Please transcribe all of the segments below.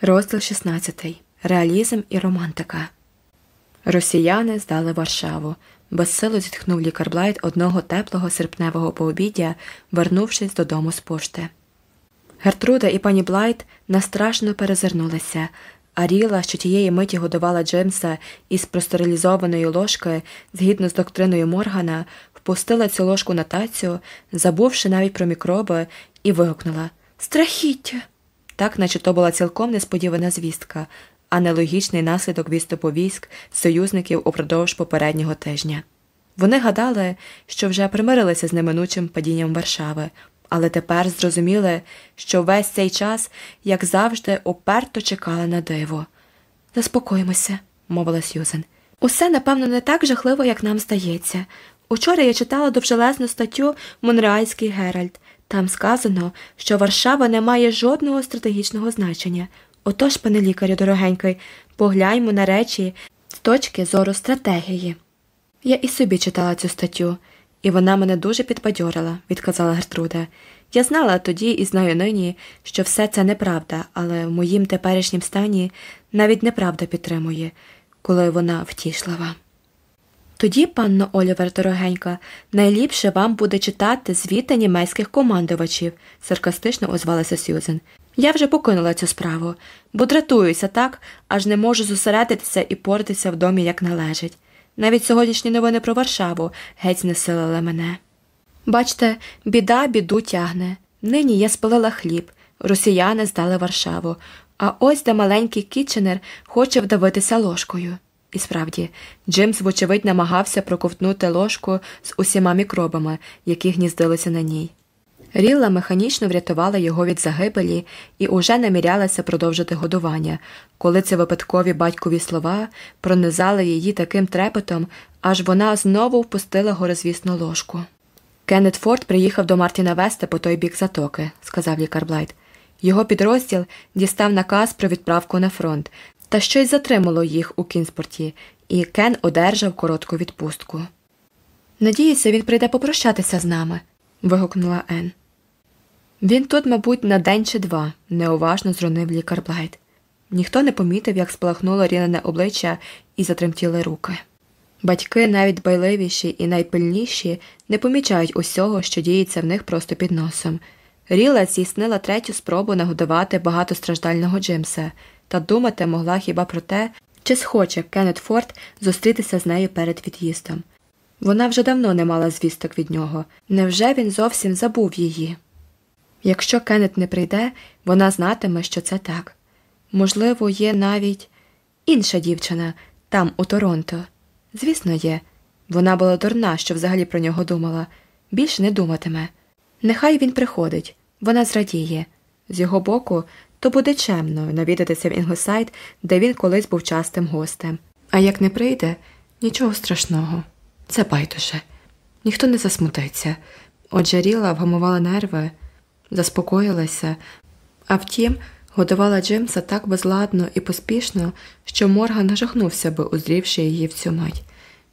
Розділ 16. Реалізм і романтика. Росіяни здали Варшаву. Безсило зітхнув лікар Блайт одного теплого серпневого пообіддя, вернувшись додому з пошти. Гертруда і пані Блайт настрашно перезирнулися, а Рілла, що тієї миті годувала Джимса із простерилізованої ложки, згідно з доктриною Моргана, впустила цю ложку на тацю, забувши навіть про мікроби, і вигукнула Страхіття! Так наче то була цілком несподівана звістка, а не логічний наслідок відступу військ союзників упродовж попереднього тижня. Вони гадали, що вже примирилися з неминучим падінням Варшави, але тепер зрозуміли, що весь цей час, як завжди, уперто чекали на диво. Заспокоїмося, мовила Сьюзен. Усе, напевно, не так жахливо, як нам здається. Учора я читала довжелезну статтю Монреальський Геральд. Там сказано, що Варшава не має жодного стратегічного значення. Отож, пане лікарю, дорогенький, погляньмо на речі з точки зору стратегії. Я і собі читала цю статтю, і вона мене дуже підбадьорила, відказала Гертруда. Я знала тоді і знаю нині, що все це неправда, але в моїм теперішнім стані навіть неправда підтримує, коли вона втішлива. Тоді, панно Олівер дорогенька, найліпше вам буде читати звіти німецьких командувачів, саркастично озвалася Сьюзен. Я вже покинула цю справу, бо дратуюся так, аж не можу зосередитися і портитися в домі, як належить. Навіть сьогоднішні новини про Варшаву геть знесилили мене. Бачте, біда біду тягне. Нині я спалила хліб, росіяни здали Варшаву, а ось де маленький Кітченер хоче вдавитися ложкою. І справді, Джимс, вочевидь, намагався проковтнути ложку з усіма мікробами, які гніздилися на ній. Рілла механічно врятувала його від загибелі і уже намірялася продовжити годування, коли ці випадкові батькові слова пронизали її таким трепетом, аж вона знову впустила горозвісну ложку. Кеннет Форд приїхав до Мартіна Веста по той бік затоки, сказав лікар Блайт. Його підрозділ дістав наказ про відправку на фронт, та щось затримало їх у Кінспорті, і Кен одержав коротку відпустку. Надіюся, він прийде попрощатися з нами. вигукнула Ен. Він тут, мабуть, на день чи два, неуважно зронив лікар Блайт. Ніхто не помітив, як спалахнуло рінене обличчя і затремтіли руки. Батьки, навіть байливіші і найпильніші, не помічають усього, що діється в них просто під носом. Ріла здійснила третю спробу нагодувати багатостраждального Джимса та думати могла хіба про те, чи схоче Кеннет Форд зустрітися з нею перед від'їздом. Вона вже давно не мала звісток від нього. Невже він зовсім забув її? Якщо Кеннет не прийде, вона знатиме, що це так. Можливо, є навіть інша дівчина там, у Торонто. Звісно, є. Вона була дурна, що взагалі про нього думала. Більше не думатиме. Нехай він приходить, вона зрадіє. З його боку, то буде чемно навідатися в Інглосайд, де він колись був частим гостем. А як не прийде, нічого страшного. Це байдуже. Ніхто не засмутиться. Отже Ріла вгамувала нерви, заспокоїлася, а втім, годувала Джимса так безладно і поспішно, що Морган нажахнувся би, узрівши її в цю мить.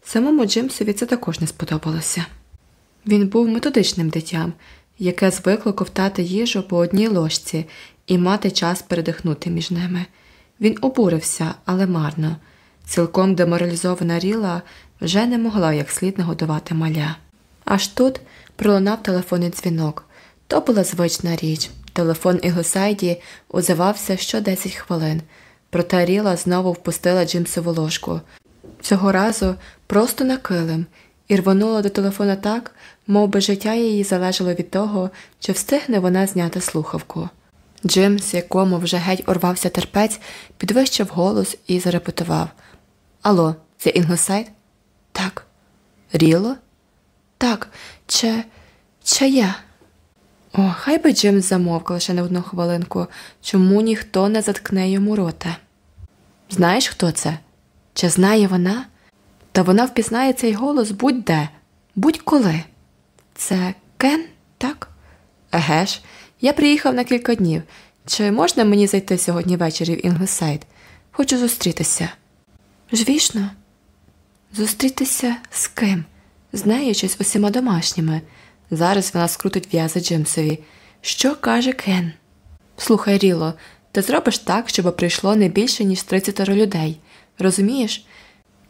Самому Джимсові це також не сподобалося. Він був методичним дитям, яке звикло ковтати їжу по одній ложці і мати час передихнути між ними. Він обурився, але марно. Цілком деморалізована Ріла вже не могла як слід нагодувати маля. Аж тут пролунав телефонний дзвінок. То була звична річ. Телефон Ігосайді озивався що 10 хвилин, проте Рілла знову впустила Джимсову ложку. Цього разу просто на килим і рвонула до телефона так, мовби життя її залежало від того, чи встигне вона зняти слухавку. Джимс, якому вже геть урвався терпець, підвищив голос і зарепетував Алло, це Інглсайд? Так. Рілло? Так, чи чия? О, хай би Джимс замовк лише на одну хвилинку, чому ніхто не заткне йому рота. Знаєш, хто це? Чи знає вона? Та вона впізнає цей голос будь-де, будь-коли. Це Кен, так? Еге ж, я приїхав на кілька днів. Чи можна мені зайти сьогодні ввечері в Інглсайд? Хочу зустрітися. Звісно, зустрітися з ким? З нею чи усіма домашніми. Зараз вона скрутить в'язи Джимсові. Що каже Кен? Слухай, Ріло, ти зробиш так, щоб прийшло не більше, ніж 30 людей. Розумієш?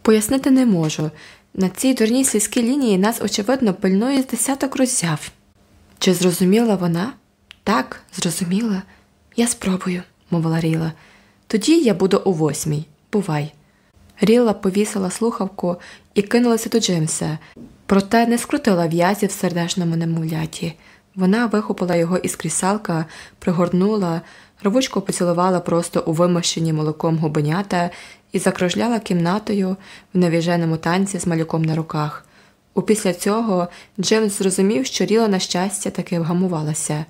Пояснити не можу. На цій дурній сільській лінії нас, очевидно, пильнує десяток роззяв. Чи зрозуміла вона? Так, зрозуміла. Я спробую, мовила Ріла. Тоді я буду у восьмій. Бувай. Ріла повісила слухавку і кинулася до Джимса, проте не скрутила в'язі в сердешному немовляті. Вона вихопила його із крісалка, пригорнула, рвучко поцілувала просто у вимощені молоком губенята і закружляла кімнатою в навіженому танці з малюком на руках. Упісля цього Джимс зрозумів, що Ріла, на щастя, таки вгамувалася.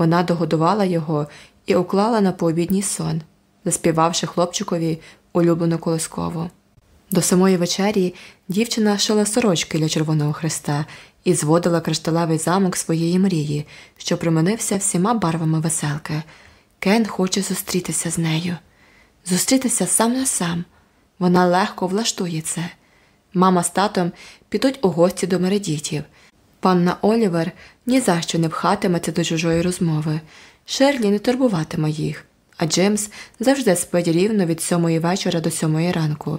Вона догодувала його і уклала на пообідній сон, заспівавши хлопчикові улюблену колискову. До самої вечері дівчина шила сорочки для Червоного Христа і зводила кришталевий замок своєї мрії, що приманився всіма барвами веселки. Кен хоче зустрітися з нею, зустрітися сам на сам. Вона легко влаштує це. Мама з татом підуть у гості до мередітів. Панна Олівер ні за що не пхатиметься до чужої розмови. Шерлі не турбуватиме їх, а Джеймс завжди спить рівно від сьомої вечора до сьомої ранку.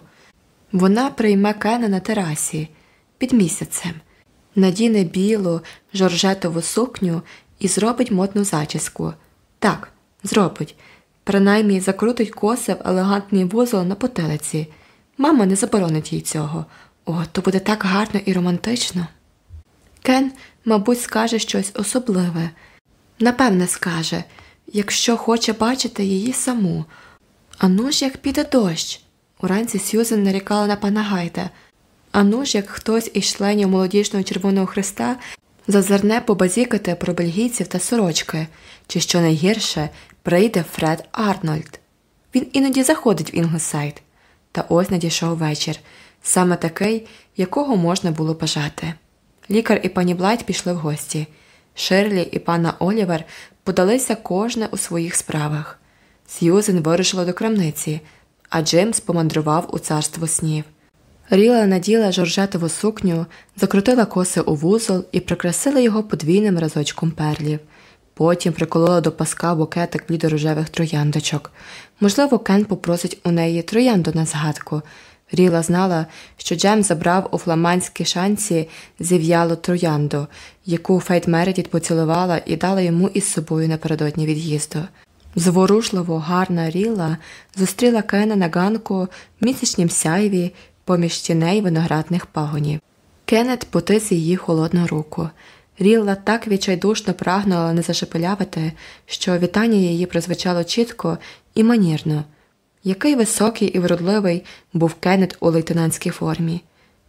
Вона прийме Кена на терасі під місяцем, надіне білу жоржетову сукню і зробить модну зачіску. Так, зробить. Принаймні закрутить коси в елегантний вузол на потилиці. Мама не заборонить їй цього. О, то буде так гарно і романтично. Кен, мабуть, скаже щось особливе. Напевне, скаже, якщо хоче бачити її саму. Ану ж, як піде дощ. Уранці Сьюзен нарікала на пана Гайда. Ану ж, як хтось із членів молодіжного Червоного Хреста зазирне побазікати про бельгійців та сорочки, чи що найгірше прийде Фред Арнольд. Він іноді заходить в Інглсайд. Та ось надійшов вечір, саме такий, якого можна було бажати. Лікар і пані Блайт пішли в гості. Ширлі і пана Олівер подалися кожне у своїх справах. Сьюзен вирушила до крамниці, а Джеймс помандрував у царство снів. Ріла наділа жоржетову сукню, закрутила коси у вузол і прикрасила його подвійним разочком перлів. Потім приколола до паска букетик блідорожевих трояндочок. Можливо, Кен попросить у неї троянду на згадку. Рілла знала, що Джем забрав у фламандські шанці зів'ялу троянду, яку Фейт Мередіт поцілувала і дала йому із собою напередодні від'їзду. Зворушливо гарна Рілла зустріла Кена на ганку в місячнім сяйві поміж тіней виноградних пагонів. Кеннет потис її холодну руку. Рілла так відчайдушно прагнула не зашепелявити, що вітання її прозвучало чітко і манірно. Який високий і вродливий був Кеннет у лейтенантській формі.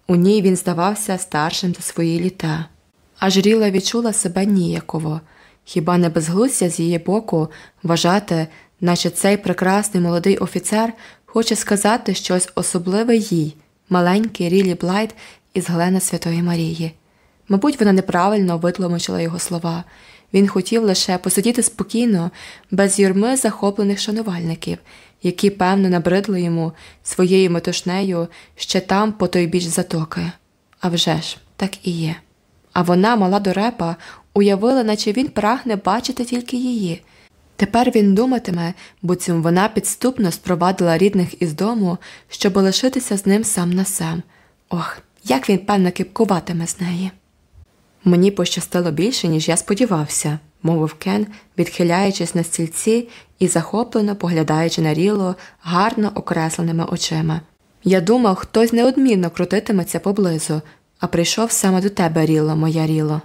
У ній він здавався старшим за свої літа. Аж Ріла відчула себе ніяково, хіба не безглуздя з її боку вважати, наче цей прекрасний молодий офіцер хоче сказати щось особливе їй, маленький Рілі Блайт із Глена Святої Марії. Мабуть, вона неправильно витлумачила його слова. Він хотів лише посидіти спокійно, без юрми захоплених шанувальників, які, певно, набридли йому своєю метушнею ще там, по той біч затоки. А вже ж, так і є. А вона, мала дорепа, уявила, наче він прагне бачити тільки її. Тепер він думатиме, буцім вона підступно спровадила рідних із дому, щоб лишитися з ним сам на сам. Ох, як він, певно, кипкуватиме з неї. Мені пощастило більше, ніж я сподівався, мовив Кен, відхиляючись на стільці і захоплено поглядаючи на ріло гарно окресленими очима. Я думав, хтось неодмінно крутитиметься поблизу, а прийшов саме до тебе, ріло, моя ріло.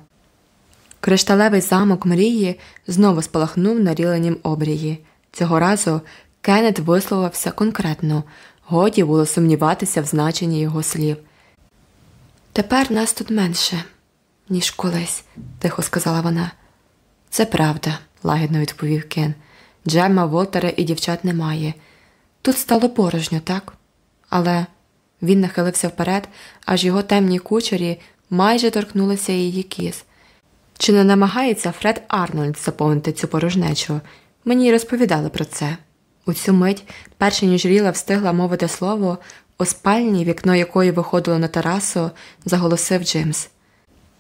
Кришталевий замок мрії знову спалахнув на ріленім обрії. Цього разу Кеннет висловився конкретно, годі було сумніватися в значенні його слів. Тепер нас тут менше ніж колись, тихо сказала вона. Це правда, лагідно відповів Кен. Джемма, Волтера і дівчат немає. Тут стало порожньо, так? Але він нахилився вперед, аж його темні кучері майже торкнулися її кіз. Чи не намагається Фред Арнольд заповнити цю порожнечу? Мені розповідали про це. У цю мить, перше ніж Ріла встигла мовити слово, у спальні, вікно якої виходило на терасу, заголосив Джимс.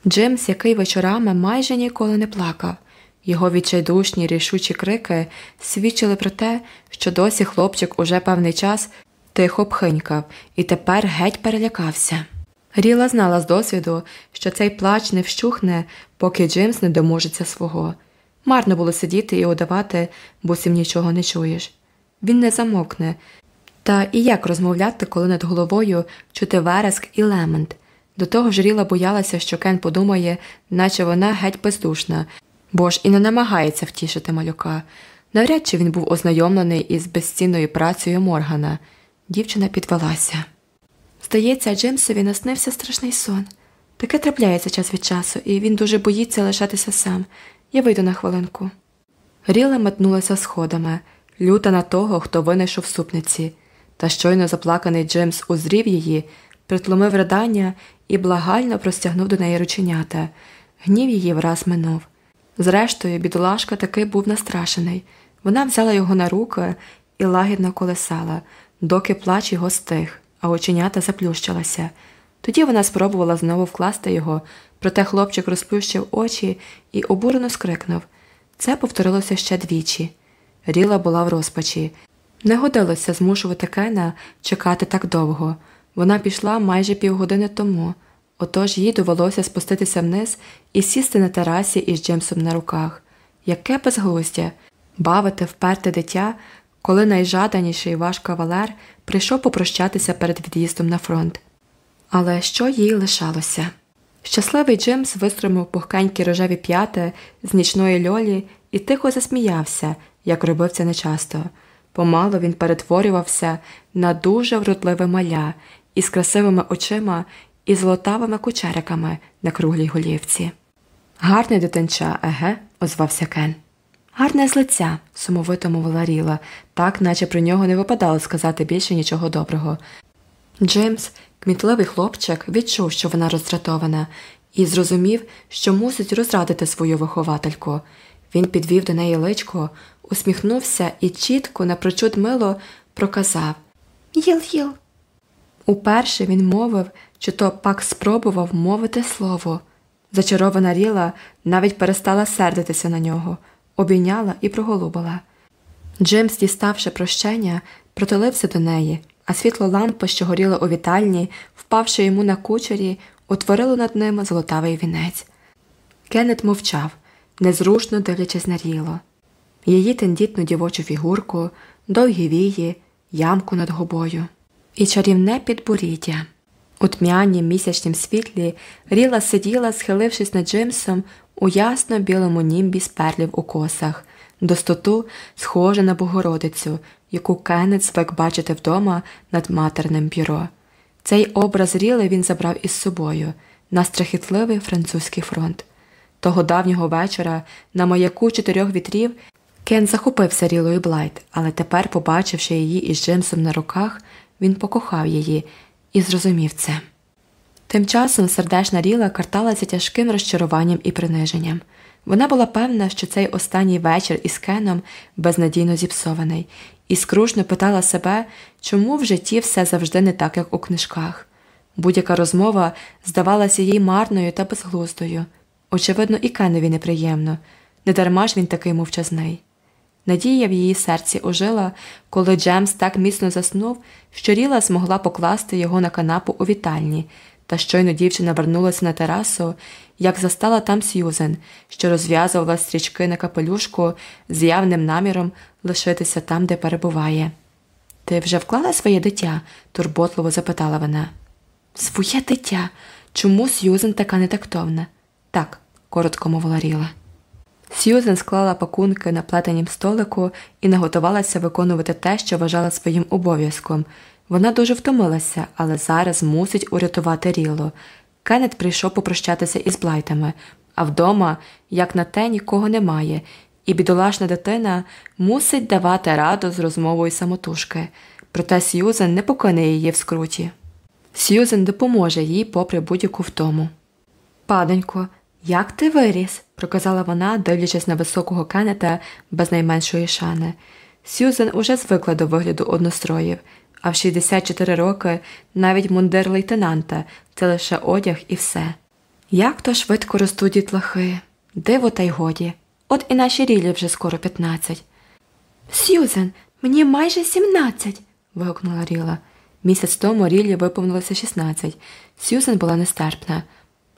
Джимс, який вечорами майже ніколи не плакав, Його відчайдушні рішучі крики свідчили про те, що досі хлопчик уже певний час тихо пхинькав і тепер геть перелякався. Ріла знала з досвіду, що цей плач не вщухне, поки Джимс не доможеться свого. Марно було сидіти і удавати, бо сім нічого не чуєш. Він не замовкне. Та і як розмовляти, коли над головою чути вереск і лемент. До того ж Ріла боялася, що Кен подумає, наче вона геть бездушна, бо ж і не намагається втішити малюка. Навряд чи він був ознайомлений із безцінною працею Моргана. Дівчина підвелася. Здається, Джимсові наснився страшний сон. Таке трапляється час від часу, і він дуже боїться лишатися сам. Я вийду на хвилинку. Ріла метнулася сходами, люта на того, хто винайшов супниці, та щойно заплаканий Джимс узрів її, притломив ридання і благально простягнув до неї рученята. Гнів її враз минув. Зрештою, бідолашка таки був настрашений. Вона взяла його на руки і лагідно колесала, доки плач його стих, а оченята заплющилася. Тоді вона спробувала знову вкласти його, проте хлопчик розплющив очі і обурено скрикнув. Це повторилося ще двічі. Ріла була в розпачі. Не годилося змушувати Кена чекати так довго. Вона пішла майже півгодини тому, отож їй довелося спуститися вниз і сісти на терасі із Джемсом на руках. Яке безглуздя бавити вперте дитя, коли найжаданіший ваш кавалер прийшов попрощатися перед від'їздом на фронт. Але що їй лишалося? Щасливий Джимс вистромив пухкенькі рожеві п'яти з нічної льолі і тихо засміявся, як робив це нечасто. Помало він перетворювався на дуже вродливе маля із красивими очима і золотавими кучериками на круглій голівці. Гарне дитинча, еге, озвався Кен. Гарне з лиця, сумовито мовила Ріла, так наче про нього не випадало сказати більше нічого доброго. Джеймс, кмітливий хлопчик, відчув, що вона роздратована, і зрозумів, що мусить розрадити свою виховательку. Він підвів до неї личко, усміхнувся і чітко, напрочуд мило проказав Їл-їл. Уперше він мовив, чи то пак спробував мовити слово. Зачарована Ріла навіть перестала сердитися на нього, обійняла і проголубила. Джимс, діставши прощення, протолився до неї, а світло лампи, що горіло у вітальні, впавши йому на кучері, утворило над ними золотавий вінець. Кеннет мовчав, незрушно дивлячись на Ріло. Її тендітну дівочу фігурку, довгі вії, ямку над губою і чарівне підборіддя. У тьмянім місячнім світлі Ріла сиділа, схилившись над Джимсом у ясно білому німбі з перлів у косах, достоту схожа на Богородицю, яку Кеннет звик бачити вдома над матерним бюро. Цей образ Ріли він забрав із собою на страхітливий французький фронт. Того давнього вечора на маяку чотирьох вітрів Кен захопився Рілою Блайт, але тепер, побачивши її із Джимсом на руках, він покохав її і зрозумів це. Тим часом сердешна Ріла карталася тяжким розчаруванням і приниженням. Вона була певна, що цей останній вечір із Кеном безнадійно зіпсований, і скрушно питала себе, чому в житті все завжди не так, як у книжках. Будь-яка розмова здавалася їй марною та безглуздою. Очевидно, і Кенові неприємно, недарма ж він такий мовчазний. Надія в її серці ожила, коли Джемс так міцно заснув, що Ріла змогла покласти його на канапу у вітальні, та щойно дівчина вернулася на терасу, як застала там Сьюзен, що розв'язувала стрічки на капелюшку з явним наміром лишитися там, де перебуває. Ти вже вклала своє дитя? турботливо запитала вона. Своє дитя. Чому Сьюзен така нетактовна? Так, коротко мовила Ріла. Сьюзен склала пакунки на плетенім столику і наготувалася виконувати те, що вважала своїм обов'язком. Вона дуже втомилася, але зараз мусить урятувати Ріло. Кеннет прийшов попрощатися із блайтами, а вдома, як на те, нікого немає, і бідолашна дитина мусить давати раду з розмовою самотужки. Проте Сьюзен не покине її в скруті. Сьюзен допоможе їй попри будь-яку втому. Падонько, як ти виріс? проказала вона, дивлячись на високого Кеннета без найменшої шани. Сьюзен уже звикла до вигляду одностроїв, а в 64 роки навіть мундир лейтенанта це лише одяг і все. Як то швидко ростуть дітлахи, диво та й годі. От і наші рілі вже скоро 15. Сьюзен, мені майже 17. вигукнула Ріла. Місяць тому Рілі виповнилося 16. Сьюзен була нестерпна.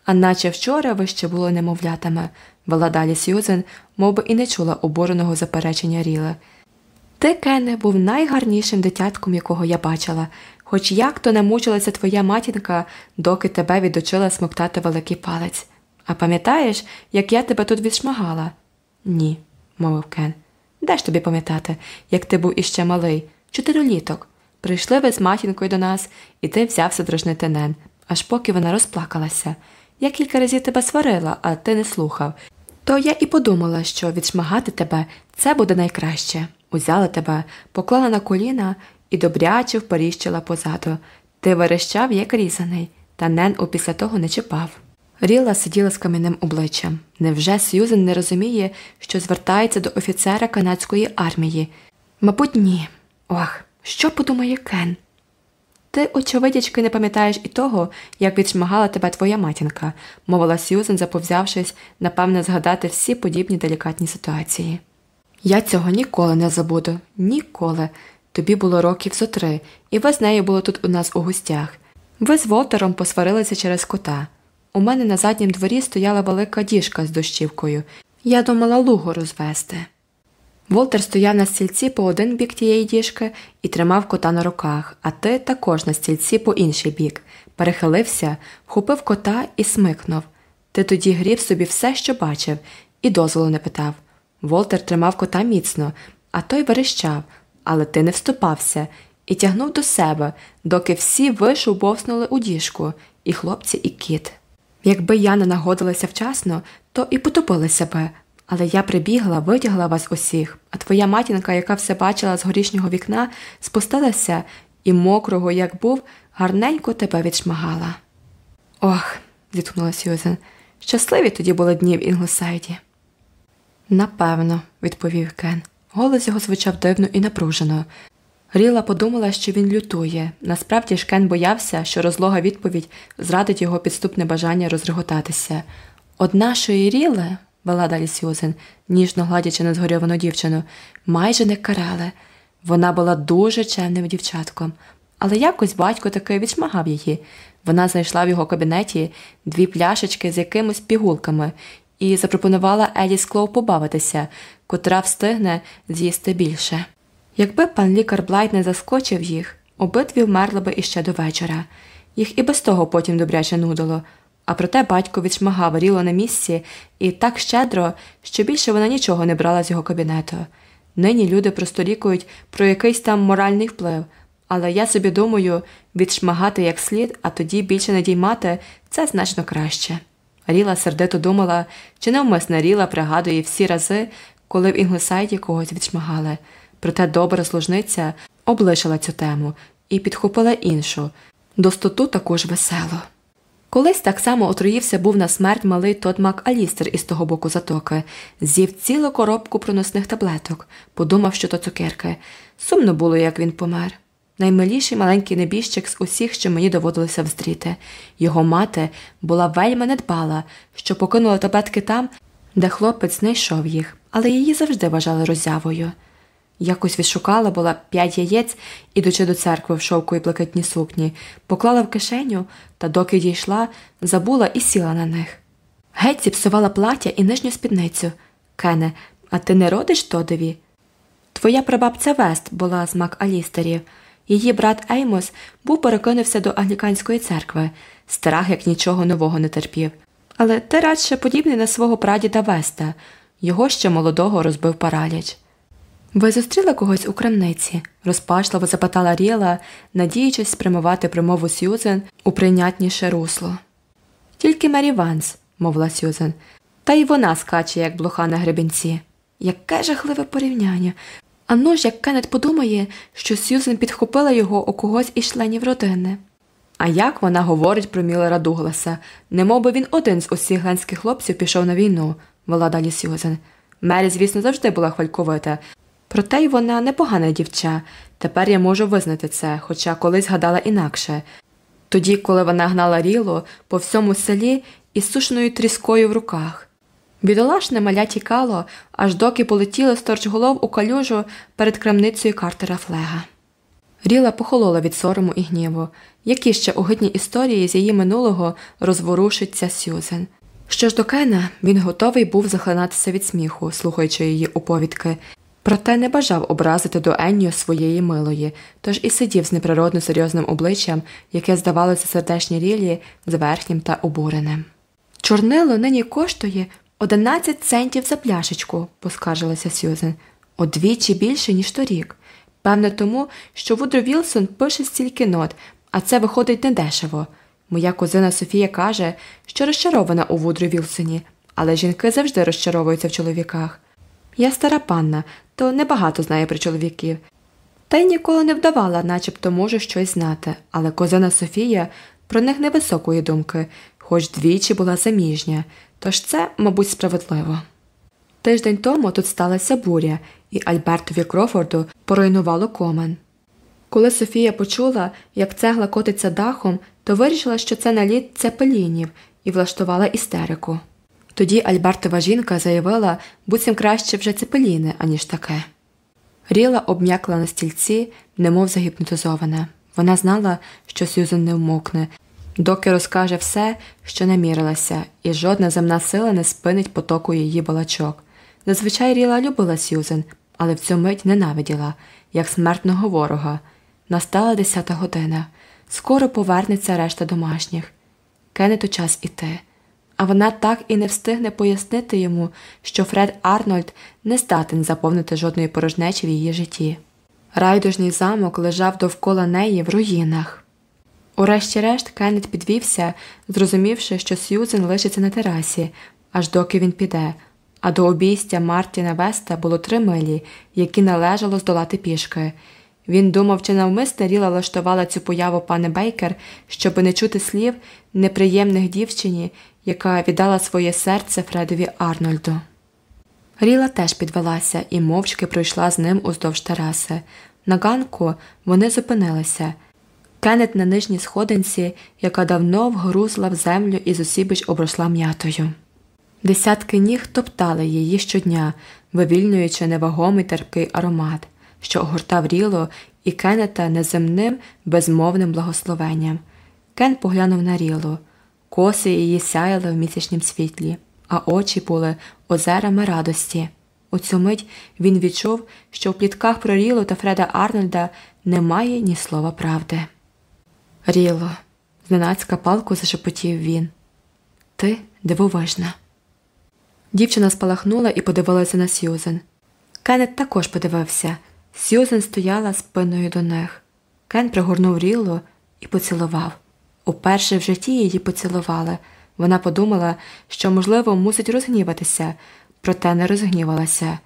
А наче вчора ви ще були немовлятами, вела далі Сьюзен, мов би і не чула обуреного заперечення Ріли. Ти, Кене, був найгарнішим дитятком, якого я бачила, хоч як то не мучилася твоя матінка, доки тебе відучила смоктати великий палець. А пам'ятаєш, як я тебе тут відшмагала? Ні, мовив Кен. Де ж тобі пам'ятати, як ти був іще малий, чотириліток. Прийшли ви з матінкою до нас, і ти взявся дражнити Нен, аж поки вона розплакалася. Я кілька разів тебе сварила, а ти не слухав. То я і подумала, що відшмагати тебе це буде найкраще. Узяла тебе, поклала на коліна і добряче вперіщила позаду. Ти верещав, як різаний, та Нен опісля того не чіпав. Ріла сиділа з кам'яним обличчям. Невже Сьюзен не розуміє, що звертається до офіцера канадської армії? Мабуть, ні. Ох, що подумає Кен? Ти, очевидячки, не пам'ятаєш і того, як відшмагала тебе твоя матінка, мовила Сьюзен, заповзявшись, напевне, згадати всі подібні делікатні ситуації. Я цього ніколи не забуду, ніколи. Тобі було років зо три, і ви з нею було тут у нас у гостях. Ви з Волтером посварилися через кота. У мене на заднім дворі стояла велика діжка з дощівкою. Я думала лугу розвести. Волтер стояв на стільці по один бік тієї діжки і тримав кота на руках, а ти також на стільці по інший бік. Перехилився, вхопив кота і смикнув. Ти тоді грів собі все, що бачив, і дозволу не питав. Волтер тримав кота міцно, а той верещав, але ти не вступався і тягнув до себе, доки всі вишубовснули у діжку, і хлопці, і кіт. Якби я не нагодилася вчасно, то і потопилися би, але я прибігла, витягла вас усіх, а твоя матінка, яка все бачила з горішнього вікна, спустилася і, мокрого, як був, гарненько тебе відшмагала. Ох, зітхнула Сьюзен, щасливі тоді були дні в Інглосайді. Напевно, відповів Кен. Голос його звучав дивно і напружено. Ріла подумала, що він лютує. Насправді ж Кен боявся, що розлога відповідь зрадить його підступне бажання розреготатися. Од нашої Ріли, вела далі Сюзен, ніжно гладячи на згорьовану дівчину, майже не карали. Вона була дуже чемним дівчатком, але якось батько таки відшмагав її. Вона знайшла в його кабінеті дві пляшечки з якимось пігулками і запропонувала Еді Склоу побавитися, котра встигне з'їсти більше. Якби пан лікар Блайт не заскочив їх, обидві вмерли би іще до вечора. Їх і без того потім добряче нудило, а проте батько відшмагав Ріллу на місці і так щедро, що більше вона нічого не брала з його кабінету. Нині люди просто лікують про якийсь там моральний вплив, але я собі думаю, відшмагати як слід, а тоді більше не діймати це значно краще. Ріла сердито думала, чи навмисне Ріла пригадує всі рази, коли в Інглесайді когось відшмагали. Проте добра служниця облишила цю тему і підхопила іншу достоту також весело. Колись так само отруївся був на смерть малий Тод Мак Алістер із того боку затоки, з'їв цілу коробку проносних таблеток, подумав, що то цукерки. Сумно було, як він помер. Наймиліший маленький небіжчик з усіх, що мені доводилося вздріти. Його мати була вельми недбала, що покинула таблетки там, де хлопець знайшов їх, але її завжди вважали роззявою. Якось відшукала була п'ять яєць, ідучи до церкви в шовку і блакитній сукні, поклала в кишеню та, доки дійшла, забула і сіла на них. Геть зіпсувала плаття і нижню спідницю. Кене, а ти не родиш Тодові? Твоя прабабця Вест була з Мак Алістерів. Її брат Еймос був перекинувся до англіканської церкви, страх як нічого нового не терпів. Але ти радше подібний на свого прадіда Веста, його ще молодого розбив параліч. Ви зустріли когось у крамниці? розпачливо запитала Рілла, надіючись спрямувати промову Сьюзен у прийнятніше русло. Тільки Мері Ванс, мовила Сьюзен, та й вона скаче, як блоха на гребінці. Яке жахливе порівняння. А ну ж, як Кеннет подумає, що Сьюзен підхопила його у когось із членів родини. А як вона говорить про Мілера Дугласа, немов би він один з усіх гленських хлопців пішов на війну, вела далі Сьюзен. Мері, звісно, завжди була хвальковита, Проте й вона непогана дівча, тепер я можу визнати це, хоча колись гадала інакше. Тоді, коли вона гнала ріло по всьому селі із сушною тріскою в руках. Бідолашне маля тікало, аж доки полетіло сторчголов у калюжу перед крамницею Картера Флега. Ріла похолола від сорому і гніву, які ще огидні історії з її минулого розворушиться Сюзен. Що ж до Кена, він готовий був захлинатися від сміху, слухаючи її оповідки, проте не бажав образити до Енніо своєї милої, тож і сидів з неприродно серйозним обличчям, яке здавалося сердечній рілі зверхнім та обуреним. Чорнило нині коштує 11 центів за пляшечку, поскаржилася Сюзен, удвічі більше, ніж торік. Певне, тому, що Вудро Вілсон пише стільки нот, а це виходить недешево. Моя кузина Софія каже, що розчарована у Вудро Вілсоні, але жінки завжди розчаровуються в чоловіках. Я стара панна, то небагато знаю про чоловіків. Та й ніколи не вдавала, начебто можу щось знати, але козина Софія про них невисокої думки, хоч двічі була заміжня, тож це, мабуть, справедливо. Тиждень тому тут сталася буря, і Альбертові Крофорду поруйнувало комен. Коли Софія почула, як цегла котиться дахом, то вирішила, що це наліт цепелінів, і влаштувала істерику. Тоді Альбертова жінка заявила, буцім краще вже цепеліни, аніж таке. Ріла обм'якла на стільці, немов загіпнотизована. Вона знала, що Сюзан не вмовкне, доки розкаже все, що намірилася, і жодна земна сила не спинить потоку її балачок. Зазвичай Ріла любила Сюзен, але в цю мить ненавиділа, як смертного ворога. Настала десята година. Скоро повернеться решта домашніх. Кеннету час іти. А вона так і не встигне пояснити йому, що Фред Арнольд не здатен заповнити жодної порожнечі в її житті. Райдужний замок лежав довкола неї в руїнах. Урешті-решт Кеннет підвівся, зрозумівши, що Сьюзен лишиться на терасі, аж доки він піде, а до обійстя Мартіна Веста було три милі, які належало здолати пішки. Він думав, чи навмисне Ріла влаштувала цю появу пане Бейкер, щоб не чути слів неприємних дівчині, яка віддала своє серце Фредові Арнольду. Ріла теж підвелася і мовчки пройшла з ним уздовж тераси. На ганку вони зупинилися. Кеннет на нижній сходинці, яка давно вгрузла в землю і зусібіч обросла м'ятою. Десятки ніг топтали її щодня, вивільнюючи невагомий терпкий аромат, що огортав ріло і Кеннета неземним безмовним благословенням. Кен поглянув на ріло, коси її сяяли в місячнім світлі, а очі були озерами радості. У цю мить він відчув, що в плітках про Ріло та Фреда Арнольда немає ні слова правди. Ріло, зненацька палку зашепотів він. Ти дивовижна. Дівчина спалахнула і подивилася на Сьюзен. Кеннет також подивився. Сьюзен стояла спиною до них. Кен пригорнув Ріло і поцілував. Уперше в житті її поцілували. Вона подумала, що, можливо, мусить розгніватися, проте не розгнівалася.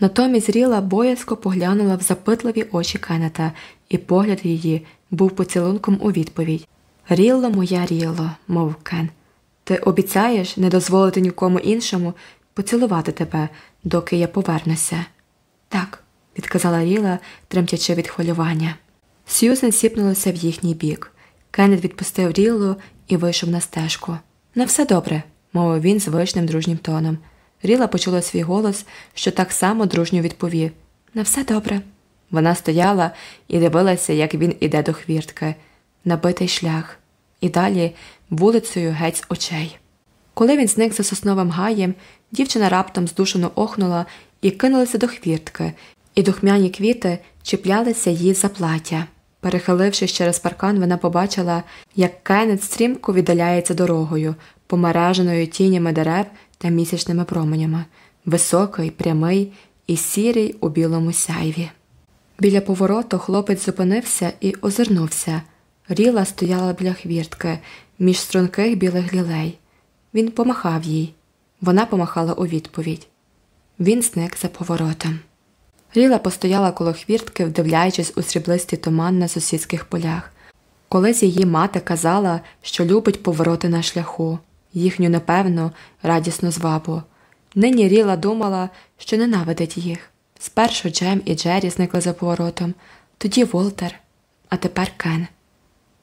Натомість Ріла боязко поглянула в запитливі очі Кеннета, і погляд її був поцілунком у відповідь Рілло моя Рілло, мов Кен. Ти обіцяєш не дозволити нікому іншому поцілувати тебе, доки я повернуся. Так, відказала Ріла, тремтячи від хвилювання. Сьюзен сіпнулася в їхній бік. Кеннет відпустив Ріллу і вийшов на стежку. На все добре, мовив він звичним дружнім тоном. Ріла почула свій голос, що так само дружньо відповів На все добре. Вона стояла і дивилася, як він іде до хвіртки, набитий шлях, і далі вулицею геть з очей. Коли він зник за сосновим гаєм, дівчина раптом здушено охнула і кинулася до хвіртки, і духмяні квіти чіплялися їй за плаття. Перехилившись через паркан, вона побачила, як Кеннет стрімко віддаляється дорогою, помереженою тінями дерев та місячними променями, високий, прямий і сірий у білому сяйві. Біля повороту хлопець зупинився і озирнувся. Ріла стояла біля хвіртки, між струнких білих лілей. Він помахав їй. Вона помахала у відповідь. Він зник за поворотом. Ріла постояла коло хвіртки, вдивляючись у сріблистий туман на сусідських полях. Колись її мати казала, що любить повороти на шляху, їхню, напевно, радісну звабу. Нині Ріла думала, що ненавидить їх. Спершу Джем і Джері зникли за поворотом, тоді Волтер, а тепер Кен.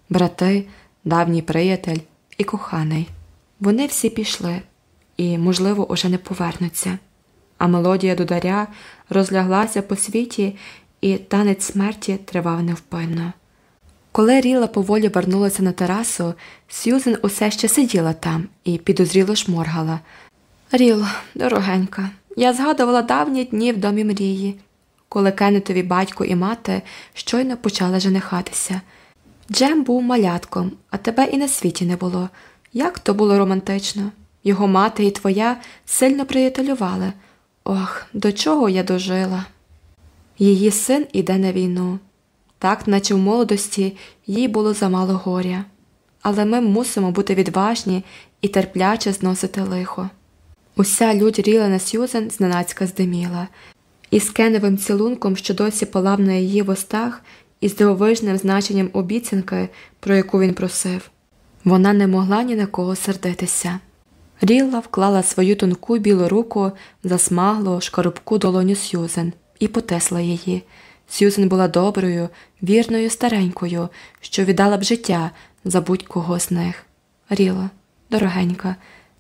Брати, давній приятель і коханий. Вони всі пішли. і, можливо, уже не повернуться. А мелодія дударя розляглася по світі, і танець смерті тривав невпинно. Коли Ріла поволі вернулася на терасу, Сьюзен усе ще сиділа там і підозріло шморгала. Ріло, дорогенька, я згадувала давні дні в домі мрії, коли Кеннетові батько і мати щойно почали женихатися. Джем був малятком, а тебе і на світі не було. Як то було романтично? Його мати і твоя сильно приятелювали. Ох, до чого я дожила. Її син іде на війну. Так, наче в молодості їй було замало горя. Але ми мусимо бути відважні і терпляче зносити лихо. Уся людь ріла на Сьюзен зненацька здиміла, і з кеневим цілунком, що досі палав на її вустах, і з дивовижним значенням обіцянки, про яку він просив. Вона не могла ні на кого сердитися. Рілла вклала свою тонку білу руку за смаглу шкарубку долоню Сьюзен і потесла її. Сьюзен була доброю, вірною старенькою, що віддала б життя за будь-кого з них. Ріло, дорогенька,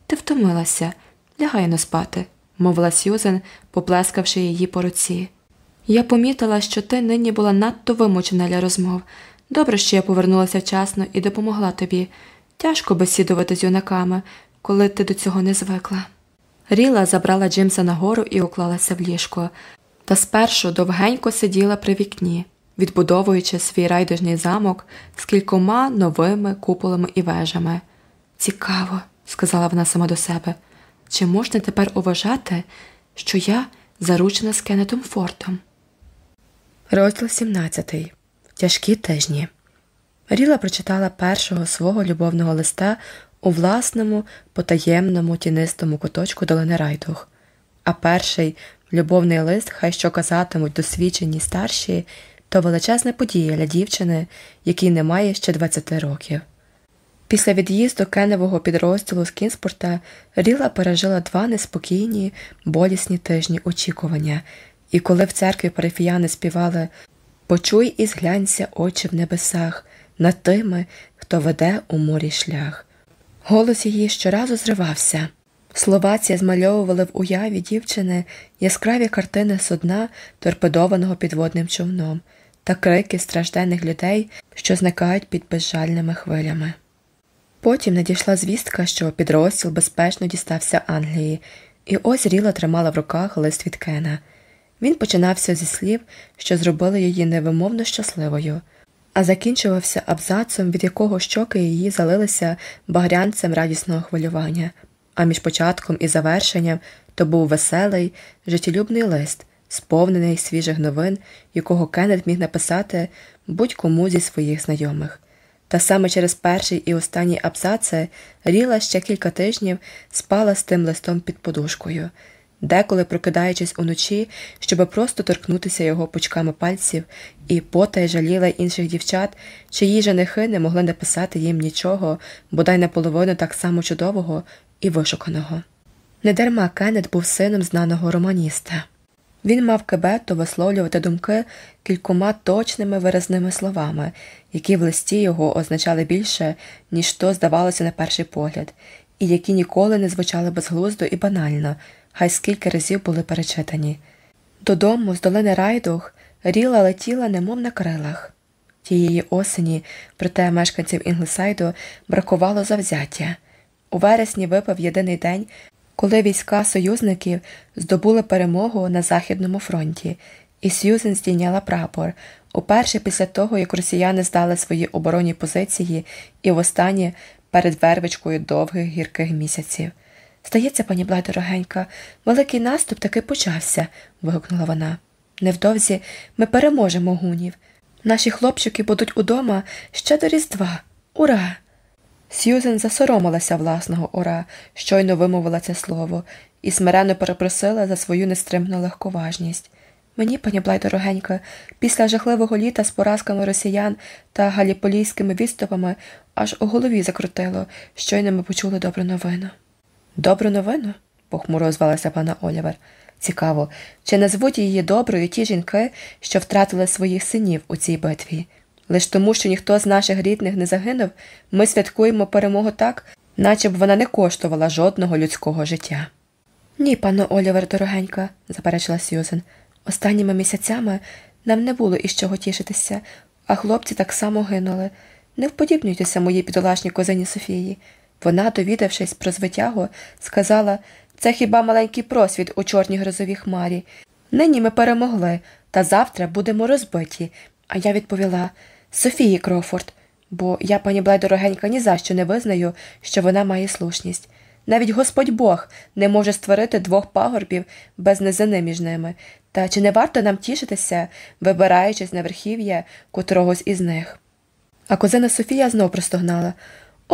ти втомилася, лягай на спати, мовила Сьюзен, поплескавши її по руці. Я помітила, що ти нині була надто вимучена для розмов. Добре, що я повернулася вчасно і допомогла тобі. Тяжко бесідувати з юнаками, коли ти до цього не звикла. Ріла забрала Джимса нагору і уклалася в ліжко, та спершу довгенько сиділа при вікні, відбудовуючи свій райдужний замок з кількома новими куполами і вежами. Цікаво, сказала вона сама до себе, чи можна тепер уважати, що я заручена з Кеннетом Фортом? Розділ 17. Тяжкі тижні. Ріла прочитала першого свого любовного листа у власному, потаємному тінистому куточку долини Райдух, а перший любовний лист, хай що казатимуть досвідчені старші, то величезна подія для дівчини, якій немає ще 20 років. Після від'їзду кеневого підрозділу з Кінспорта Ріла пережила два неспокійні, болісні тижні очікування, і коли в церкві парафіяни співали Почуй і зглянься очі в небесах над тими, хто веде у морі шлях. Голос її щоразу зривався. Слова ці змальовували в уяві дівчини яскраві картини судна, торпедованого підводним човном, та крики стражденних людей, що зникають під безжальними хвилями. Потім надійшла звістка, що підрозділ безпечно дістався Англії, і ось Ріла тримала в руках лист від Кена. Він починався зі слів, що зробили її невимовно щасливою а закінчувався абзацом, від якого щоки її залилися багрянцем радісного хвилювання, а між початком і завершенням то був веселий, життєлюбний лист, сповнений свіжих новин, якого Кеннет міг написати будь-кому зі своїх знайомих. Та саме через перший і останній абзаци Ріла ще кілька тижнів спала з тим листом під подушкою деколи прокидаючись уночі, щоб просто торкнутися його пучками пальців, і потай жаліла інших дівчат, чиї женихи не могли написати їм нічого, бодай наполовину так само чудового і вишуканого. Недарма Кеннет був сином знаного романіста. Він мав кебету висловлювати думки кількома точними виразними словами, які в листі його означали більше, ніж то здавалося на перший погляд, і які ніколи не звучали безглуздо і банально, хай скільки разів були перечитані. Додому, з долини Райдух, Ріла летіла, немов на крилах. Тієї осені, проте мешканців Інглсайду бракувало завзяття. У вересні випав єдиний день, коли війська союзників здобули перемогу на Західному фронті, і Сьюзен здійняла прапор уперше після того, як росіяни здали свої оборонні позиції і востаннє перед вервичкою довгих гірких місяців. Здається, пані Блай, дорогенька, великий наступ таки почався, вигукнула вона. Невдовзі ми переможемо гунів. Наші хлопчики будуть удома ще до Різдва. Ура! Сьюзен засоромилася власного ура, щойно вимовила це слово, і смиренно перепросила за свою нестримну легковажність. Мені, пані Блай, дорогенька, після жахливого літа з поразками росіян та галіполійськими відступами аж у голові закрутило, щойно ми почули добру новину. Добру новину? похмуро звалася пана Олівер. Цікаво, чи назвуть її доброю ті жінки, що втратили своїх синів у цій битві? Лиш тому, що ніхто з наших рідних не загинув, ми святкуємо перемогу так, наче б вона не коштувала жодного людського життя. Ні, пане Олівер, дорогенька, заперечила Сьюзен. Останніми місяцями нам не було із чого тішитися, а хлопці так само гинули. Не вподібнюйтеся моїй підолашній козині Софії. Вона, довідавшись про звитягу, сказала це хіба маленький просвіт у чорній грозовій хмарі. Нині ми перемогли, та завтра будемо розбиті. А я відповіла Софії Крофорд, бо я, пані Блай дорогенька, ні за що не визнаю, що вона має слушність. Навіть Господь Бог не може створити двох пагорбів без низини між ними, та чи не варто нам тішитися, вибираючись на верхів'я котрогось із них? А козина Софія знов простогнала.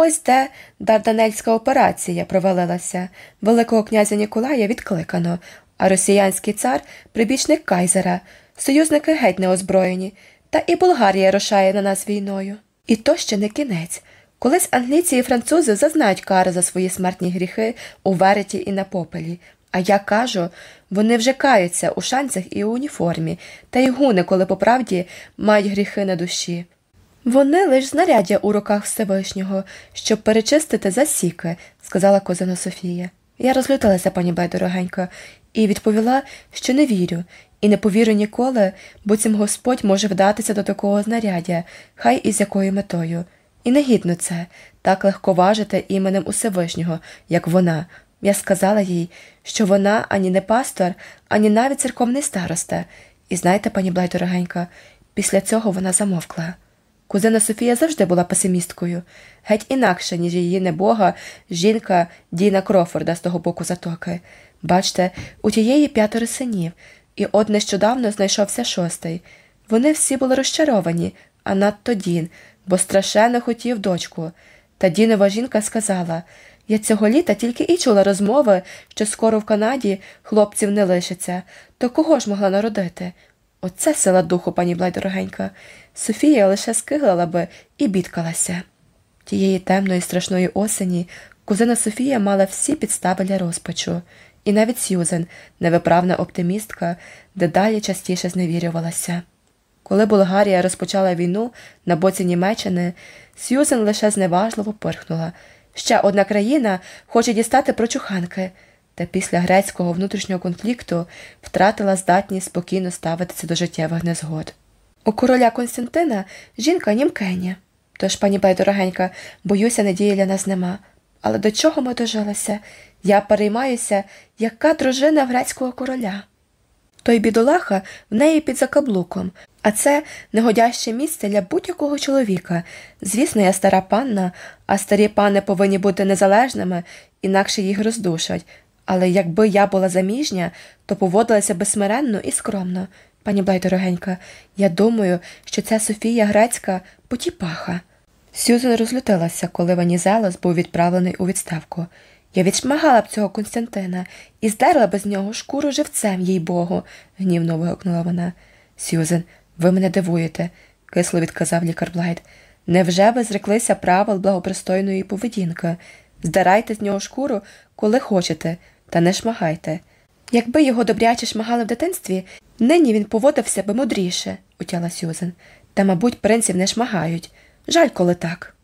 Ось де Дарданельська операція провалилася. Великого князя Ніколая відкликано, а росіянський цар прибічник Кайзера, союзники геть неозброєні, та і Болгарія рушає на нас війною. І то ще не кінець. Колись англійці і французи зазнають кари за свої смертні гріхи у вереті і на попелі. А я кажу, вони вже каються у шанцях і у уніформі, та й гуни, коли по правді мають гріхи на душі. Вони лиш знаряддя у руках Всевишнього, щоб перечистити засіки, сказала козина Софія. Я розлютилася, пані Бай, дорогенька, і відповіла, що не вірю, і не повірю ніколи, бо цим Господь може вдатися до такого знаряддя, хай і з якою метою. І негідно це так легко важити іменем Усевишнього, як вона. Я сказала їй, що вона ані не пастор, ані навіть церковний староста. І знаєте, пані Блай, дорогенька, після цього вона замовкла. Кузина Софія завжди була песимісткою, геть інакше, ніж її небога, жінка Діна Крофорда з того боку затоки. Бачте, у тієї п'ятеро синів, і от нещодавно знайшовся шостий. Вони всі були розчаровані, а надто Дін, бо страшенно хотів дочку. Та Дінова жінка сказала я цього літа тільки і чула розмови, що скоро в Канаді хлопців не лишиться, то кого ж могла народити? Оце сила духу, пані Блай дорогенька. Софія лише скиглила би і бідкалася. Тієї темної страшної осені кузина Софія мала всі підстави для розпачу, і навіть Сьюзен, невиправна оптимістка, дедалі частіше зневірювалася. Коли Болгарія розпочала війну на боці Німеччини, Сьюзен лише зневажливо пирхнула. Ще одна країна хоче дістати прочуханки, та після грецького внутрішнього конфлікту втратила здатність спокійно ставитися до життєвих незгод. У короля Константина жінка німкеня. Тож, пані байдорогенька, боюся, надії для нас нема. Але до чого ми дожилися? Я переймаюся, яка дружина грецького короля. Той бідолаха в неї під закаблуком, а це негодяще місце для будь-якого чоловіка. Звісно, я стара панна, а старі пани повинні бути незалежними, інакше їх роздушать. Але якби я була заміжня, то поводилася би смиренно і скромно. Пані Блайт, дорогенька, я думаю, що ця Софія Грецька потіпаха. Сюзан розлютилася, коли Ванізелос був відправлений у відставку. Я відшмагала б цього Константина і здерла б з нього шкуру живцем, їй богу, гнівно вигукнула вона. Сюзен, ви мене дивуєте, кисло відказав лікар Блайт. Невже ви зреклися правил благопристойної поведінки? Здирайте з нього шкуру, коли хочете, та не шмагайте. Якби його добряче шмагали в дитинстві, нині він поводився би мудріше, утяла Сюзен. Та, мабуть, принців не шмагають. Жаль, коли так.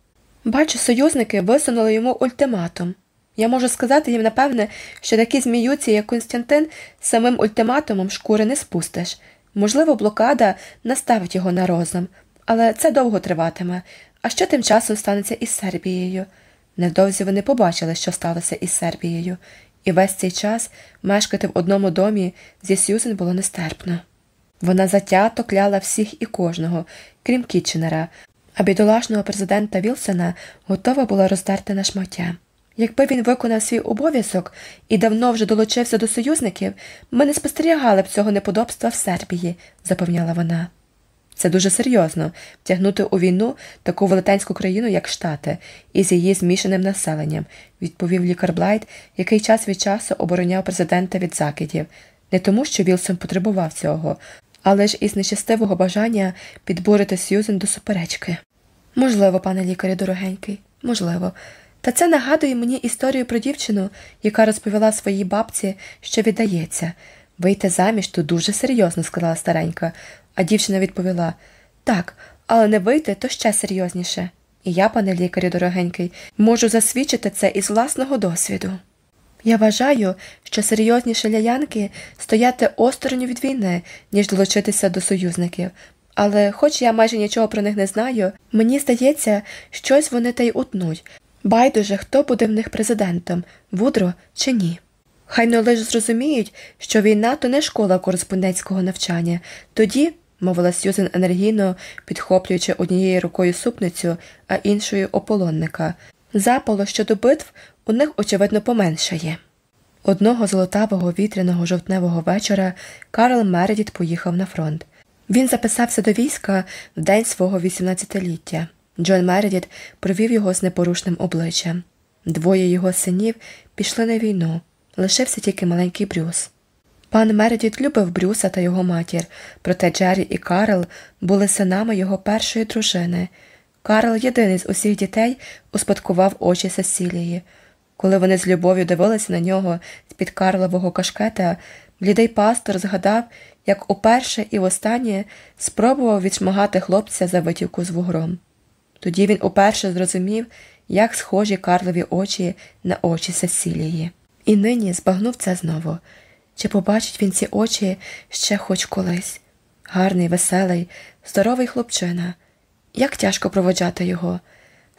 Бачу, союзники висунули йому ультиматум. Я можу сказати їм, напевне, що такі зміюці, як Константин, самим ультиматумом шкури не спустиш. Можливо, блокада наставить його на розум, але це довго триватиме. А що тим часом станеться із Сербією? Невдовзі вони побачили, що сталося із Сербією, і весь цей час мешкати в одному домі зі Сюзен було нестерпно. Вона затято кляла всіх і кожного, крім Кітченера, а бідолашного президента Вілсона готова була роздерти на шмаття. Якби він виконав свій обов'язок і давно вже долучився до союзників, ми не спостерігали б цього неподобства в Сербії, запевняла вона. Це дуже серйозно втягнути у війну таку велетенську країну, як Штати, із її змішаним населенням, відповів лікар Блайт, який час від часу обороняв президента від закидів, не тому, що Вілсон потребував цього, але ж із нещастивого бажання підбурити Сьюзен до суперечки. Можливо, пане лікарю дорогенький, можливо. Та це нагадує мені історію про дівчину, яка розповіла своїй бабці, що віддається. Вийти заміж тут дуже серйозно, сказала старенька, а дівчина відповіла так, але не вийти, то ще серйозніше. І я, пане лікарю дорогенький, можу засвідчити це із власного досвіду. Я вважаю, що серйозніші лялянки стояти осторонь від війни, ніж долучитися до союзників, але, хоч я майже нічого про них не знаю, мені здається, щось вони та й утнуть. Байдуже, хто буде в них президентом, Вудро чи ні. Хай но лиш зрозуміють, що війна то не школа кореспондентського навчання. Тоді, мовила Сюзен енергійно, підхоплюючи однією рукою супницю, а іншою ополонника, запало щодо битв у них, очевидно, поменшає. Одного золотавого вітряного жовтневого вечора Карл Мередіт поїхав на фронт. Він записався до війська в день свого 18-ліття. Джон Мередіт провів його з непорушним обличчям. Двоє його синів пішли на війну, лишився тільки маленький Брюс. Пан Мередіт любив Брюса та його матір, проте Джері і Карл були синами його першої дружини. Карл, єдиний з усіх дітей, успадкував очі Сесілії. Коли вони з любов'ю дивилися на нього з під Карлового кашкета, блідий пастор згадав, як уперше і востаннє спробував відшмагати хлопця за витівку з вугром. Тоді він уперше зрозумів, як схожі Карлові очі на очі Сесілії. І нині збагнув це знову. Чи побачить він ці очі ще хоч колись? Гарний, веселий, здоровий хлопчина. Як тяжко проводжати його.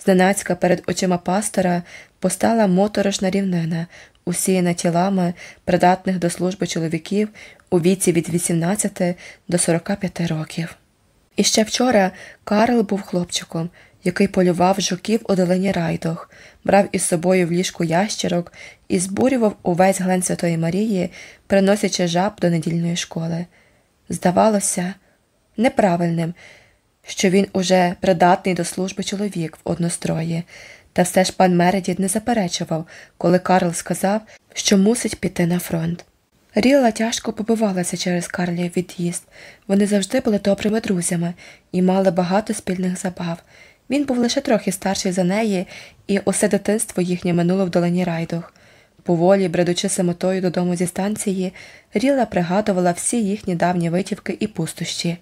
Зненацька перед очима пастора постала моторошна рівнина, усіяна тілами придатних до служби чоловіків у віці від 18 до 45 років. І ще вчора Карл був хлопчиком, який полював жуків у долині райдох, брав із собою в ліжку ящерок і збурював увесь глен Святої Марії, приносячи жаб до недільної школи. Здавалося, неправильним, що він уже придатний до служби чоловік в однострої, та все ж пан Мередіт не заперечував, коли Карл сказав, що мусить піти на фронт. Ріла тяжко побивалася через Карлів від'їзд. Вони завжди були добрими друзями і мали багато спільних забав. Він був лише трохи старший за неї, і усе дитинство їхнє минуло в долині райдух. Поволі, бредучи самотою додому зі станції, Ріла пригадувала всі їхні давні витівки і пустощі.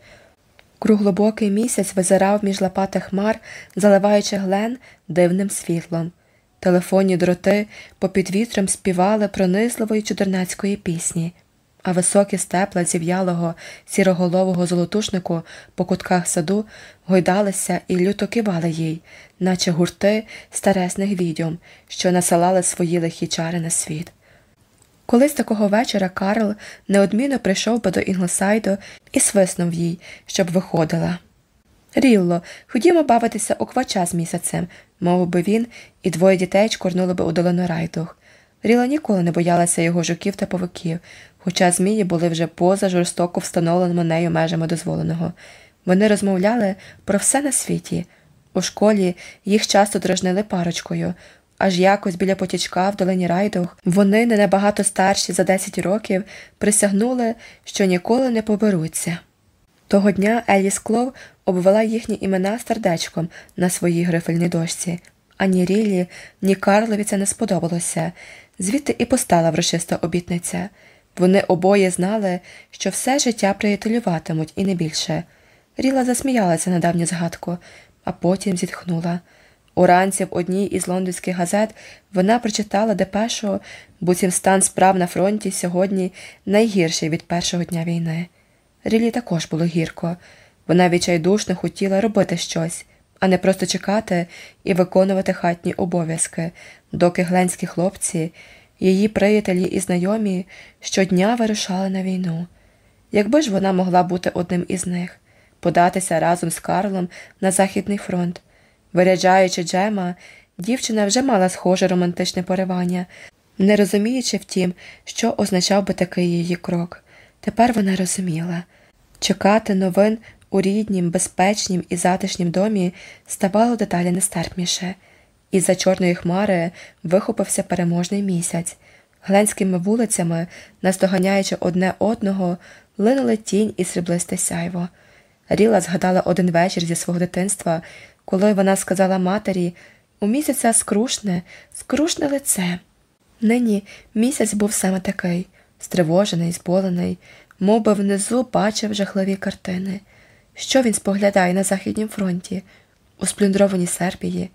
Круглобокий місяць визирав між лопатих хмар, заливаючи глен дивним світлом. Телефонні дроти попід вітром співали пронизливої чудернацької пісні, а високі степла зів'ялого сіроголового золотушнику по кутках саду гойдалися і люто кивали їй, наче гурти старесних відьом, що насилали свої лихі чари на світ. Колись такого вечора Карл неодмінно прийшов би до Інглсайду і свиснув їй, щоб виходила. Рілло, ходімо бавитися у квача з місяцем, мовив би він, і двоє дітей чкорнули би у долину райдух. Ріла ніколи не боялася його жуків та повиків, хоча змії були вже поза жорстоко встановленими нею межами дозволеного. Вони розмовляли про все на світі. У школі їх часто дражнили парочкою, аж якось біля потічка в долині райдух вони, не набагато старші за 10 років, присягнули, що ніколи не поберуться. Того дня Еліс Клов обвела їхні імена сердечком на своїй грифельній дошці. Ані Рілі, ні Карлові це не сподобалося, звідти і постала врочиста обітниця. Вони обоє знали, що все життя приятелюватимуть і не більше. Ріла засміялася на давню згадку, а потім зітхнула. Уранці в одній із лондонських газет вона прочитала депешу, буцім стан справ на фронті сьогодні найгірший від першого дня війни. Рілі також було гірко. Вона відчайдушно хотіла робити щось, а не просто чекати і виконувати хатні обов'язки, доки гленські хлопці, її приятелі і знайомі щодня вирушали на війну. Якби ж вона могла бути одним із них, податися разом з Карлом на Західний фронт. Виряджаючи Джема, дівчина вже мала схоже романтичне поривання, не розуміючи втім, що означав би такий її крок. Тепер вона розуміла чекати новин у ріднім, безпечнім і затишнім домі ставало деталі нестерпніше. Із за чорної хмари вихопився переможний місяць. Гленськими вулицями, наздоганяючи одне одного, линули тінь і сріблисте сяйво. Ріла згадала один вечір зі свого дитинства, коли вона сказала матері у місяця скрушне, скрушне лице. Нині місяць був саме такий стривожений, зболений, мов би внизу бачив жахливі картини. Що він споглядає на Західнім фронті? у сплюндрованій Сербії,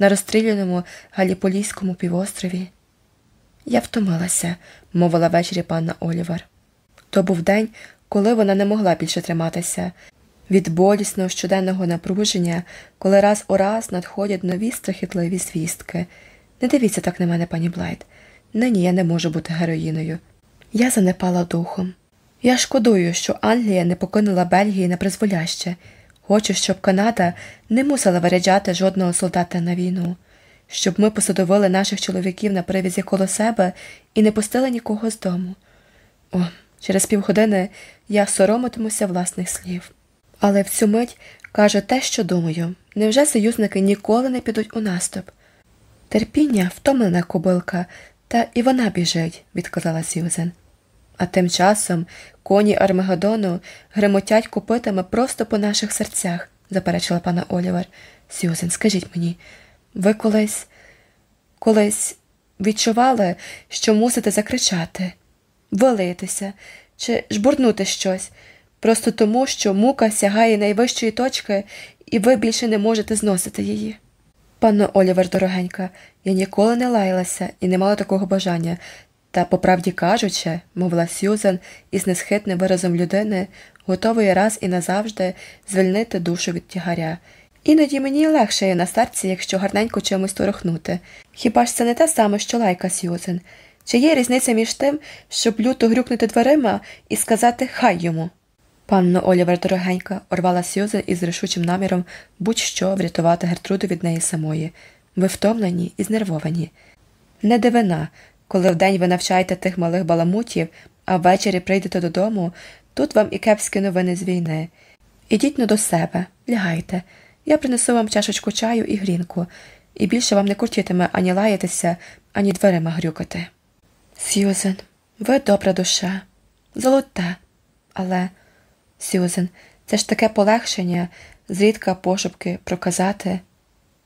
на розстріляному Галіполійському півострові. Я втомилася, мовила ввечері панна Олівер. То був день, коли вона не могла більше триматися. Від болісного щоденного напруження, коли раз у раз надходять нові страхітливі звістки. Не дивіться так на мене, пані Блайт. Нині я не можу бути героїною. Я занепала духом. Я шкодую, що Англія не покинула Бельгії на призволяще. Хочу, щоб Канада не мусила виряджати жодного солдата на війну, щоб ми посадовили наших чоловіків на привізі коло себе і не пустили нікого з дому. О, через півгодини я соромитимуся власних слів. Але в цю мить кажу те, що думаю невже союзники ніколи не підуть у наступ? Терпіння втомлена кобилка, та і вона біжить, відказала Сьюзен. А тим часом коні Армагеддону гремотять копитами просто по наших серцях, заперечила пана Олівер. Сьюзен, скажіть мені, ви колись колись відчували, що мусите закричати, вилитися чи жбурнути щось, просто тому, що мука сягає найвищої точки, і ви більше не можете зносити її. Панно Олівер, дорогенька, я ніколи не лаялася і не мала такого бажання, та, по правді кажучи, мовила Сьюзен із несхитним виразом людини, готової раз і назавжди звільнити душу від тягаря. Іноді мені легше є на серці, якщо гарненько чимось торохнути. Хіба ж це не те саме, що лайка Сьюзен? Чи є різниця між тим, щоб люто грюкнути дверима і сказати хай йому? Панно Олівер дорогенька, орвала Сьюзен із рішучим наміром будь-що врятувати Гертруду від неї самої. Ви втомлені і знервовані. Не дивина, коли вдень ви навчаєте тих малих баламутів, а ввечері прийдете додому, тут вам і кепські новини з війни. Ідіть ну до себе, лягайте. Я принесу вам чашечку чаю і грінку, і більше вам не куртітиме ані лаятися, ані дверима грюкати. Сьюзен, ви добра душа, золота, але, Сьюзен, це ж таке полегшення, зрідка пошепки проказати.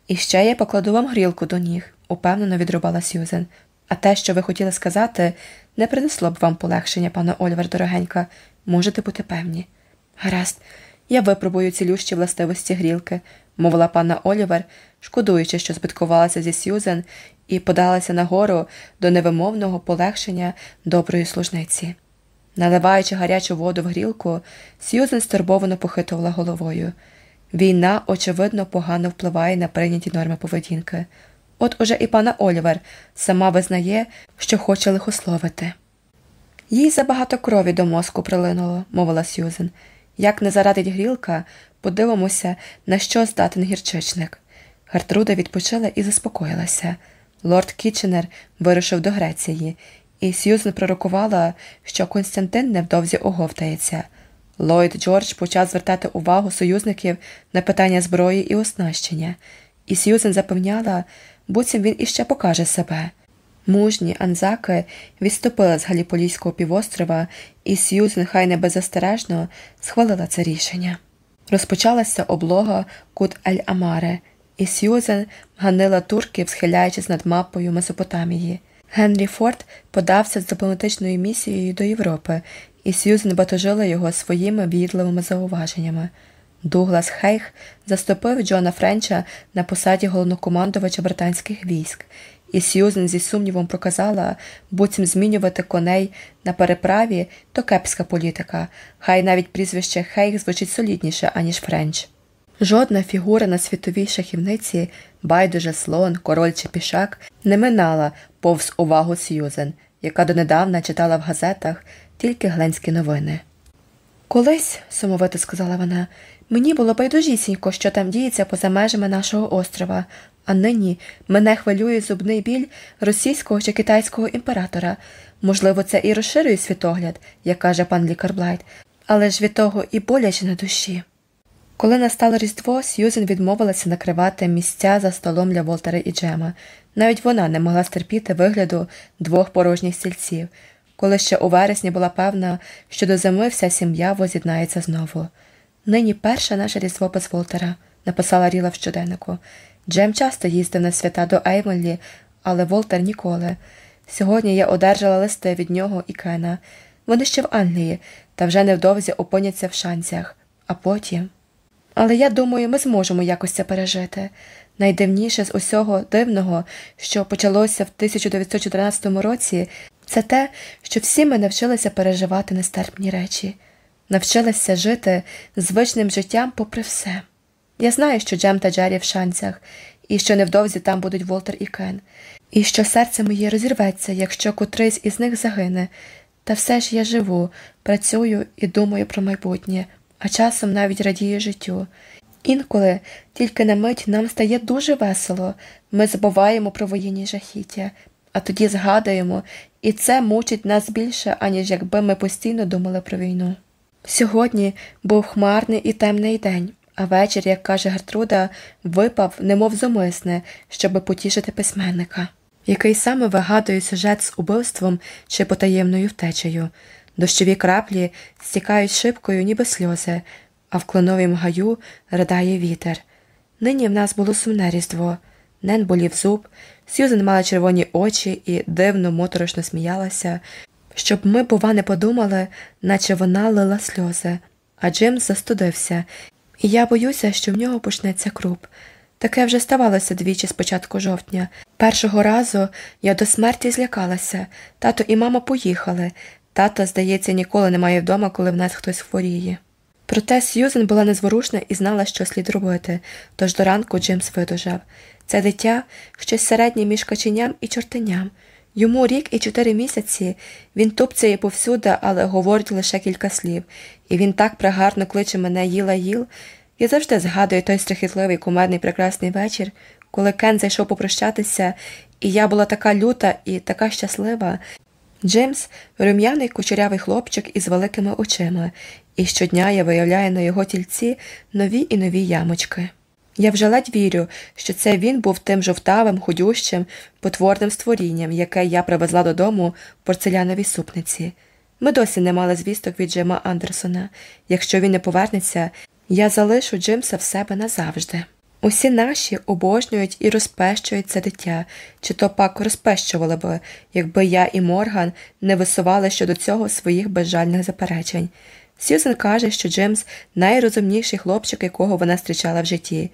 І ще я покладу вам грілку до ніг, упевнено відрубала Сьюзен. А те, що ви хотіли сказати, не принесло б вам полегшення, пане Ольвер, дорогенька, можете бути певні. Гаразд, я випробую цілющі властивості грілки, мовила панна Олівер, шкодуючи, що збиткувалася зі Сьюзен і подалася нагору до невимовного полегшення доброї служниці. Наливаючи гарячу воду в грілку, Сьюзен стурбовано похитувала головою. Війна, очевидно, погано впливає на прийняті норми поведінки. От уже і панна Олівер сама визнає, що хоче лихословити. Їй забагато крові до мозку прилинуло, мовила Сьюзен. Як не зарадить грілка, подивимося, на що здатен гірчичник. Гертруда відпочила і заспокоїлася. Лорд Кіченер вирушив до Греції, і Сьюзен пророкувала, що Константин невдовзі оговтається. Ллойд Джордж почав звертати увагу союзників на питання зброї і оснащення, і Сьюзен запевняла, буцім він іще покаже себе. Мужні анзаки відступили з Галіполійського півострова, і Сьюзен хай не беззастережно схвалила це рішення. Розпочалася облога Кут-ель-Амари, і Сьюзен ганила турків, схиляючись над мапою Месопотамії. Генрі Форд подався з дипломатичною місією до Європи, і Сьюзен батожила його своїми в'їдливими зауваженнями. Дуглас Хейх заступив Джона Френча на посаді головнокомандувача британських військ, і Сьюзен зі сумнівом проказала, буцім змінювати коней на переправі то кепська політика, хай навіть прізвище Хейх звучить солідніше, аніж Френч. Жодна фігура на світовій шахівниці, байдуже слон, король чи пішак, не минала повз увагу Сьюзен, яка донедавна читала в газетах тільки гленські новини. Колись, сумовито сказала вона, мені було байдужісінько, що там діється поза межами нашого острова, а нині мене хвилює зубний біль російського чи китайського імператора. Можливо, це і розширює світогляд, як каже пан лікар Блайт, але ж від того і боляче на душі. Коли настало Різдво, Сьюзен відмовилася накривати місця за столом для Волтера і Джема. Навіть вона не могла стерпіти вигляду двох порожніх стільців, коли ще у вересні була певна, що до зими вся сім'я воз'єднається знову. Нині перше наше різдво без Волтера, написала Ріла в щоденнику. Джем часто їздив на свята до Еймонлі, але Волтер ніколи. Сьогодні я одержала листи від нього і Кена. Вони ще в Англії, та вже невдовзі опиняться в шанцях, а потім. Але я думаю, ми зможемо якось це пережити. Найдивніше з усього дивного, що почалося в 1914 році, це те, що всі ми навчилися переживати нестерпні речі, навчилися жити звичним життям попри все. Я знаю, що Джем та Джері в шанцях, і що невдовзі там будуть Волтер і Кен, і що серце моє розірветься, якщо котрийсь із них загине, та все ж я живу, працюю і думаю про майбутнє, а часом навіть радію життю. Інколи тільки на мить нам стає дуже весело, ми забуваємо про воєнні жахіття, а тоді згадуємо, і це мучить нас більше, аніж якби ми постійно думали про війну. Сьогодні був хмарний і темний день, а вечір, як каже Гертруда, випав, немов зумисне, щоби потішити письменника, який саме вигадує сюжет з убивством чи потаємною втечею. Дощові краплі стікають шибкою, ніби сльози, а в кленовім гаю ридає вітер. Нині в нас було сумне різдво. Нен болів зуб, Сьюзен мала червоні очі і дивно моторошно сміялася, щоб ми, бува, не подумали, наче вона лила сльози, а Джимс застудився, і я боюся, що в нього почнеться круп. Таке вже ставалося двічі з початку жовтня. Першого разу я до смерті злякалася. Тато і мама поїхали. Тата, здається, ніколи немає вдома, коли в нас хтось хворіє. Проте Сьюзен була незворушна і знала, що слід робити, тож до ранку Джимс видужав. Це дитя щось середнє між каченям і чортеням. Йому рік і чотири місяці він тупцяє повсюди, але говорить лише кілька слів, і він так пригарно кличе мене їла їл. Я завжди згадую той страхітливий кумедний прекрасний вечір, коли Кен зайшов попрощатися, і я була така люта і така щаслива. Джеймс рум'яний кучерявий хлопчик із великими очима, і щодня я виявляю на його тільці нові і нові ямочки. Я вже ледь вірю, що це він був тим жовтавим, худющим, потворним створінням, яке я привезла додому в порцеляновій супниці. Ми досі не мали звісток від Джима Андерсона. Якщо він не повернеться, я залишу Джимса в себе назавжди. Усі наші обожнюють і розпещують це дитя, чи то пак розпещували би, якби я і Морган не висували щодо цього своїх безжальних заперечень. Сьюзен каже, що Джимс найрозумніший хлопчик, якого вона зустрічала в житті,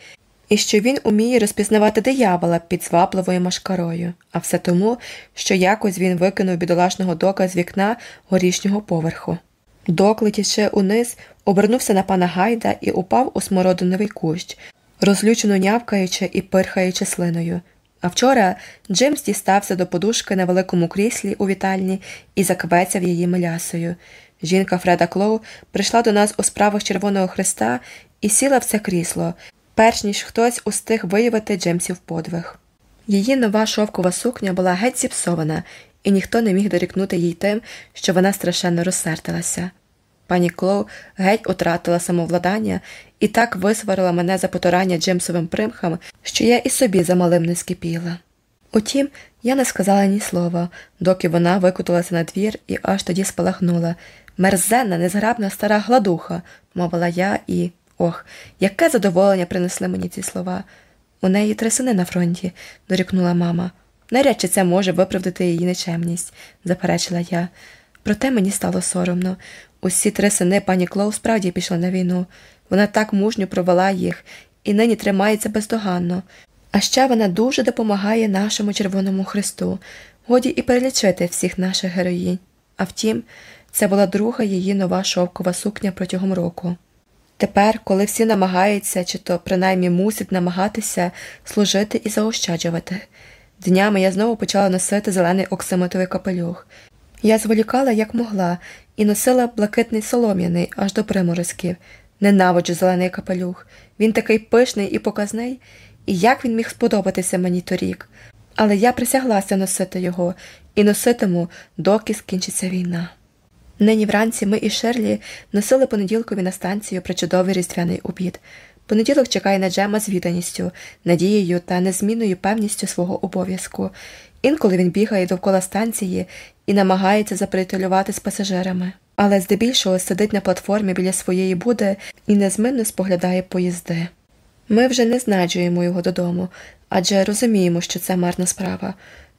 і що він уміє розпізнавати диявола під звабливою машкарою, а все тому, що якось він викинув бідолашного дока з вікна горішнього поверху. Док, летячи униз, обернувся на пана гайда і упав у смородиновий кущ, розлючено нявкаючи і пирхаючи слиною. А вчора Джимс дістався до подушки на великому кріслі у вітальні і заквецяв її мелясою. Жінка Фреда Клоу прийшла до нас у справах Червоного Христа і сіла в це крісло, перш ніж хтось устиг виявити Джемсів подвиг. Її нова шовкова сукня була геть зіпсована, і ніхто не міг дорікнути їй тим, що вона страшенно розсердилася. Пані Клоу геть утратила самовладання і так висварила мене за потурання Джемсовим примхам, що я і собі замалим не скипіла. Утім, я не сказала ні слова, доки вона викуталася на двір і аж тоді спалахнула. Мерзенна, незграбна стара гладуха, мовила я і. Ох, яке задоволення принесли мені ці слова. У неї три сини на фронті, дорікнула мама. Навряд чи це може виправдати її нечемність, заперечила я. Проте мені стало соромно. Усі три сини пані Клоу справді пішли на війну. Вона так мужньо провела їх і нині тримається бездоганно. А ще вона дуже допомагає нашому Червоному Христу, годі і перелічити всіх наших героїнь. А втім, це була друга її нова шовкова сукня протягом року. Тепер, коли всі намагаються, чи то принаймні мусять намагатися служити і заощаджувати, днями я знову почала носити зелений оксамитовий капелюх. Я зволікала, як могла, і носила блакитний солом'яний аж до приморозків. Ненавиджу зелений капелюх. Він такий пишний і показний, і як він міг сподобатися мені торік. Але я присяглася носити його і носитиму, доки скінчиться війна. Нині вранці ми і Шерлі носили понеділкові на станцію причудовий різдвяний обід. Понеділок чекає на Джема з відданістю, надією та незмінною певністю свого обов'язку. Інколи він бігає довкола станції і намагається заприятелювати з пасажирами, але здебільшого сидить на платформі біля своєї буди і незминно споглядає поїзди. Ми вже не знаджуємо його додому, адже розуміємо, що це марна справа.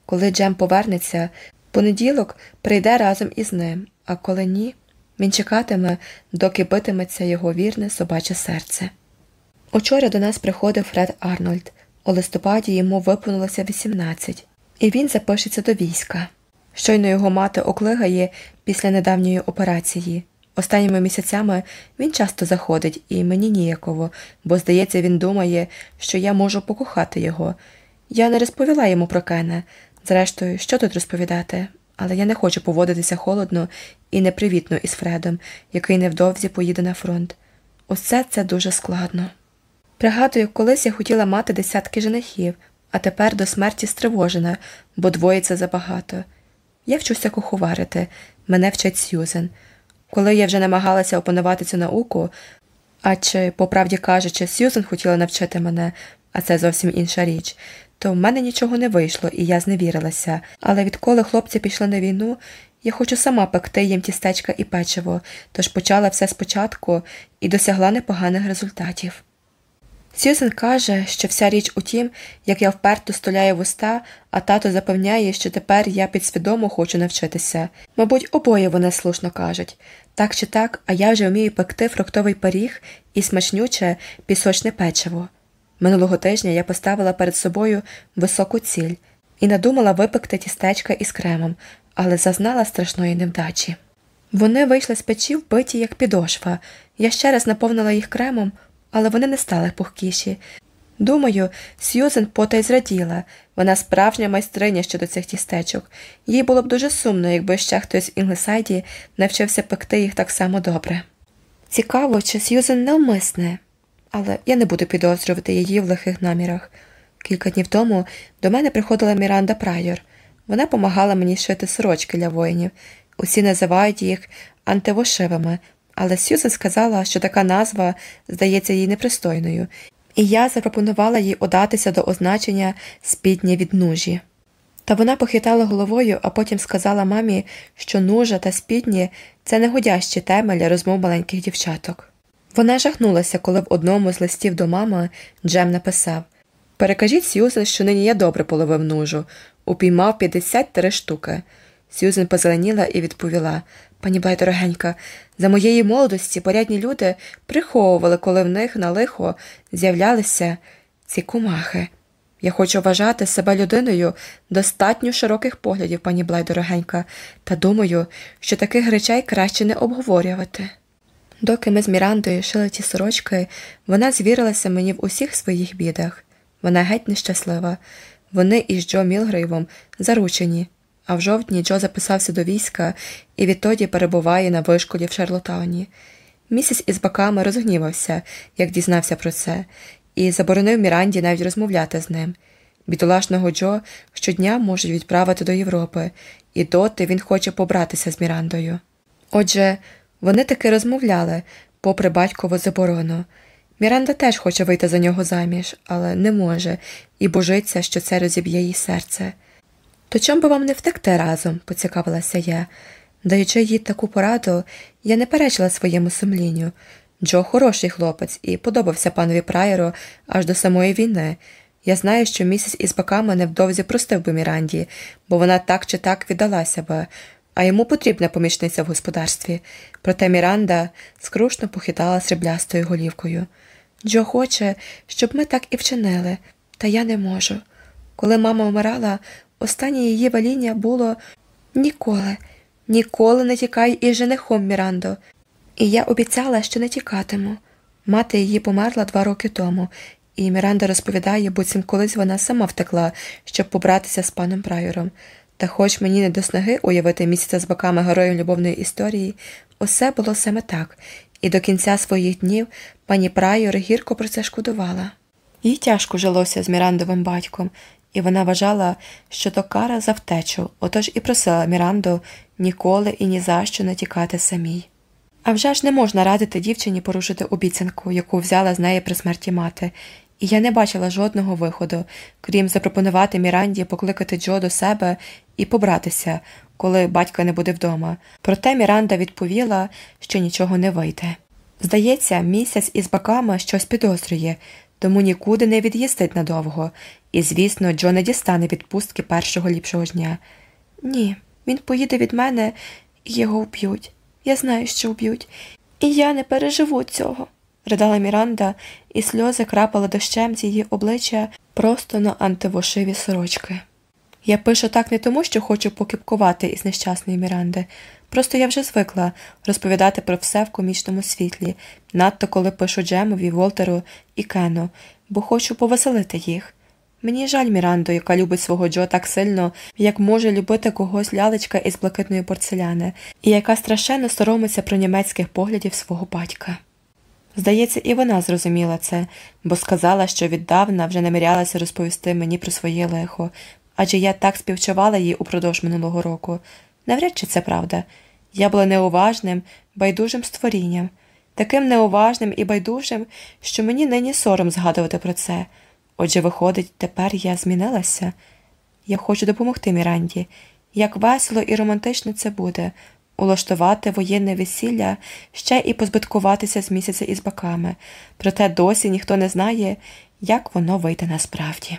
Коли Джем повернеться, понеділок прийде разом із ним, а коли ні, він чекатиме, доки битиметься його вірне собаче серце. Учора до нас приходив Фред Арнольд. У листопаді йому виповнилося 18, і він запишеться до війська. Щойно його мати оклигає після недавньої операції. Останніми місяцями він часто заходить, і мені ніяково, бо, здається, він думає, що я можу покохати його. Я не розповіла йому про Кена. Зрештою, що тут розповідати? Але я не хочу поводитися холодно і непривітно із Фредом, який невдовзі поїде на фронт. Усе це дуже складно. Пригадую, колись я хотіла мати десятки женихів, а тепер до смерті стривожена, бо це забагато. Я вчуся куховарити, мене вчить Сьюзен. Коли я вже намагалася опанувати цю науку, а чи, по правді кажучи, Сьюзен хотіла навчити мене, а це зовсім інша річ, то в мене нічого не вийшло, і я зневірилася. Але відколи хлопці пішли на війну, я хочу сама пекти їм тістечка і печиво, тож почала все спочатку і досягла непоганих результатів. Сьюзен каже, що вся річ у тім, як я вперто столяю вуста, а тато запевняє, що тепер я підсвідомо хочу навчитися. Мабуть, обоє вони слушно кажуть так чи так, а я вже вмію пекти фруктовий пиріг і смачнюче пісочне печиво. Минулого тижня я поставила перед собою високу ціль і надумала випекти тістечка із кремом, але зазнала страшної невдачі. Вони вийшли з печі вбиті, як підошва. Я ще раз наповнила їх кремом, але вони не стали пухкіші. Думаю, Сьюзен потай зраділа вона справжня майстриня щодо цих тістечок. Їй було б дуже сумно, якби ще хтось в Інглсайді навчився пекти їх так само добре. Цікаво, чи Сьюзен навмисне, але я не буду підозрювати її в лихих намірах. Кілька днів тому до мене приходила Міранда Прайор. Вона помагала мені шити сорочки для воїнів. Усі називають їх антивошивими, але Сьюзен сказала, що така назва здається їй непристойною, і я запропонувала їй удатися до означення спідня від нужі. Та вона похитала головою, а потім сказала мамі, що нужа та спідні це негодящі теми для розмов маленьких дівчаток. Вона жахнулася, коли в одному з листів до мами Джем написав Перекажіть Сьюзен, що нині я добре половив нужу, упіймав 53 штуки. Сьюзен позеленіла і відповіла Пані Блай, дорогенька, за моєї молодості порядні люди приховували, коли в них на лихо з'являлися ці кумахи. Я хочу вважати себе людиною достатньо широких поглядів, пані Блай, дорогенька, та думаю, що таких речей краще не обговорювати. Доки ми з Мірандою шили ті сорочки, вона звірилася мені в усіх своїх бідах. Вона геть нещаслива. Вони із Джо Мілгрейвом заручені, а в жовтні Джо записався до війська і відтоді перебуває на вишколі в Шарлотауні. Місяць із баками розгнівався, як дізнався про це, і заборонив Міранді навіть розмовляти з ним. Бідолашного Джо щодня можуть відправити до Європи, і доти він хоче побратися з Мірандою. Отже, вони таки розмовляли, попри батькову заборону. Міранда теж хоче вийти за нього заміж, але не може, і божиться, що це розіб'є їй серце. То чом би вам не втекти разом, поцікавилася я. Даючи їй таку пораду, я не перечила своєму сумлінню. Джо хороший хлопець і подобався панові Прайеру аж до самої війни. Я знаю, що місяць із баками невдовзі простив би Міранді, бо вона так чи так віддалася би, а йому потрібна помічниця в господарстві. Проте Міранда скрушно похитала сріблястою голівкою. Джо хоче, щоб ми так і вчинили, та я не можу. Коли мама вмирала, останнє її ваління було ніколи, ніколи не тікай із женихом Мірандо. І я обіцяла, що не тікатиму. Мати її померла два роки тому, і Міранда розповідає, буцім колись вона сама втекла, щоб побратися з паном Прайором. Та хоч мені не до снаги уявити місяця з боками героїв любовної історії, усе було саме так, і до кінця своїх днів пані Прайор гірко про це шкодувала. Їй тяжко жилося з Мірандовим батьком, і вона вважала, що то кара за втечу, отож і просила Міранду ніколи і ні за що не тікати самій. А вже ж не можна радити дівчині порушити обіцянку, яку взяла з неї при смерті мати, і я не бачила жодного виходу, крім запропонувати Міранді покликати Джо до себе і побратися, коли батька не буде вдома. Проте Міранда відповіла, що нічого не вийде. Здається, місяць із баками щось підозрює, тому нікуди не від'їздить надовго, і, звісно, Джо не дістане відпустки першого ліпшого дня. Ні, він поїде від мене і його вб'ють. Я знаю, що вб'ють, і я не переживу цього. Ридала Міранда, і сльози крапали дощем з її обличчя просто на антивошиві сорочки. Я пишу так не тому, що хочу покипкувати із нещасної Міранди. Просто я вже звикла розповідати про все в комічному світлі, надто коли пишу Джемові, Волтеру і Кену, бо хочу повеселити їх. Мені жаль Міранду, яка любить свого Джо так сильно, як може любити когось лялечка із блакитної порцеляни, і яка страшенно соромиться про німецьких поглядів свого батька. Здається, і вона зрозуміла це, бо сказала, що віддавна вже намірялася розповісти мені про своє лихо, адже я так співчувала їй упродовж минулого року. Навряд чи це правда. Я була неуважним, байдужим створінням, таким неуважним і байдужим, що мені нині сором згадувати про це. Отже, виходить, тепер я змінилася. Я хочу допомогти Міранді. Як весело і романтично це буде улаштувати воєнне весілля ще і позбиткуватися з місяця із баками, проте досі ніхто не знає, як воно вийде насправді.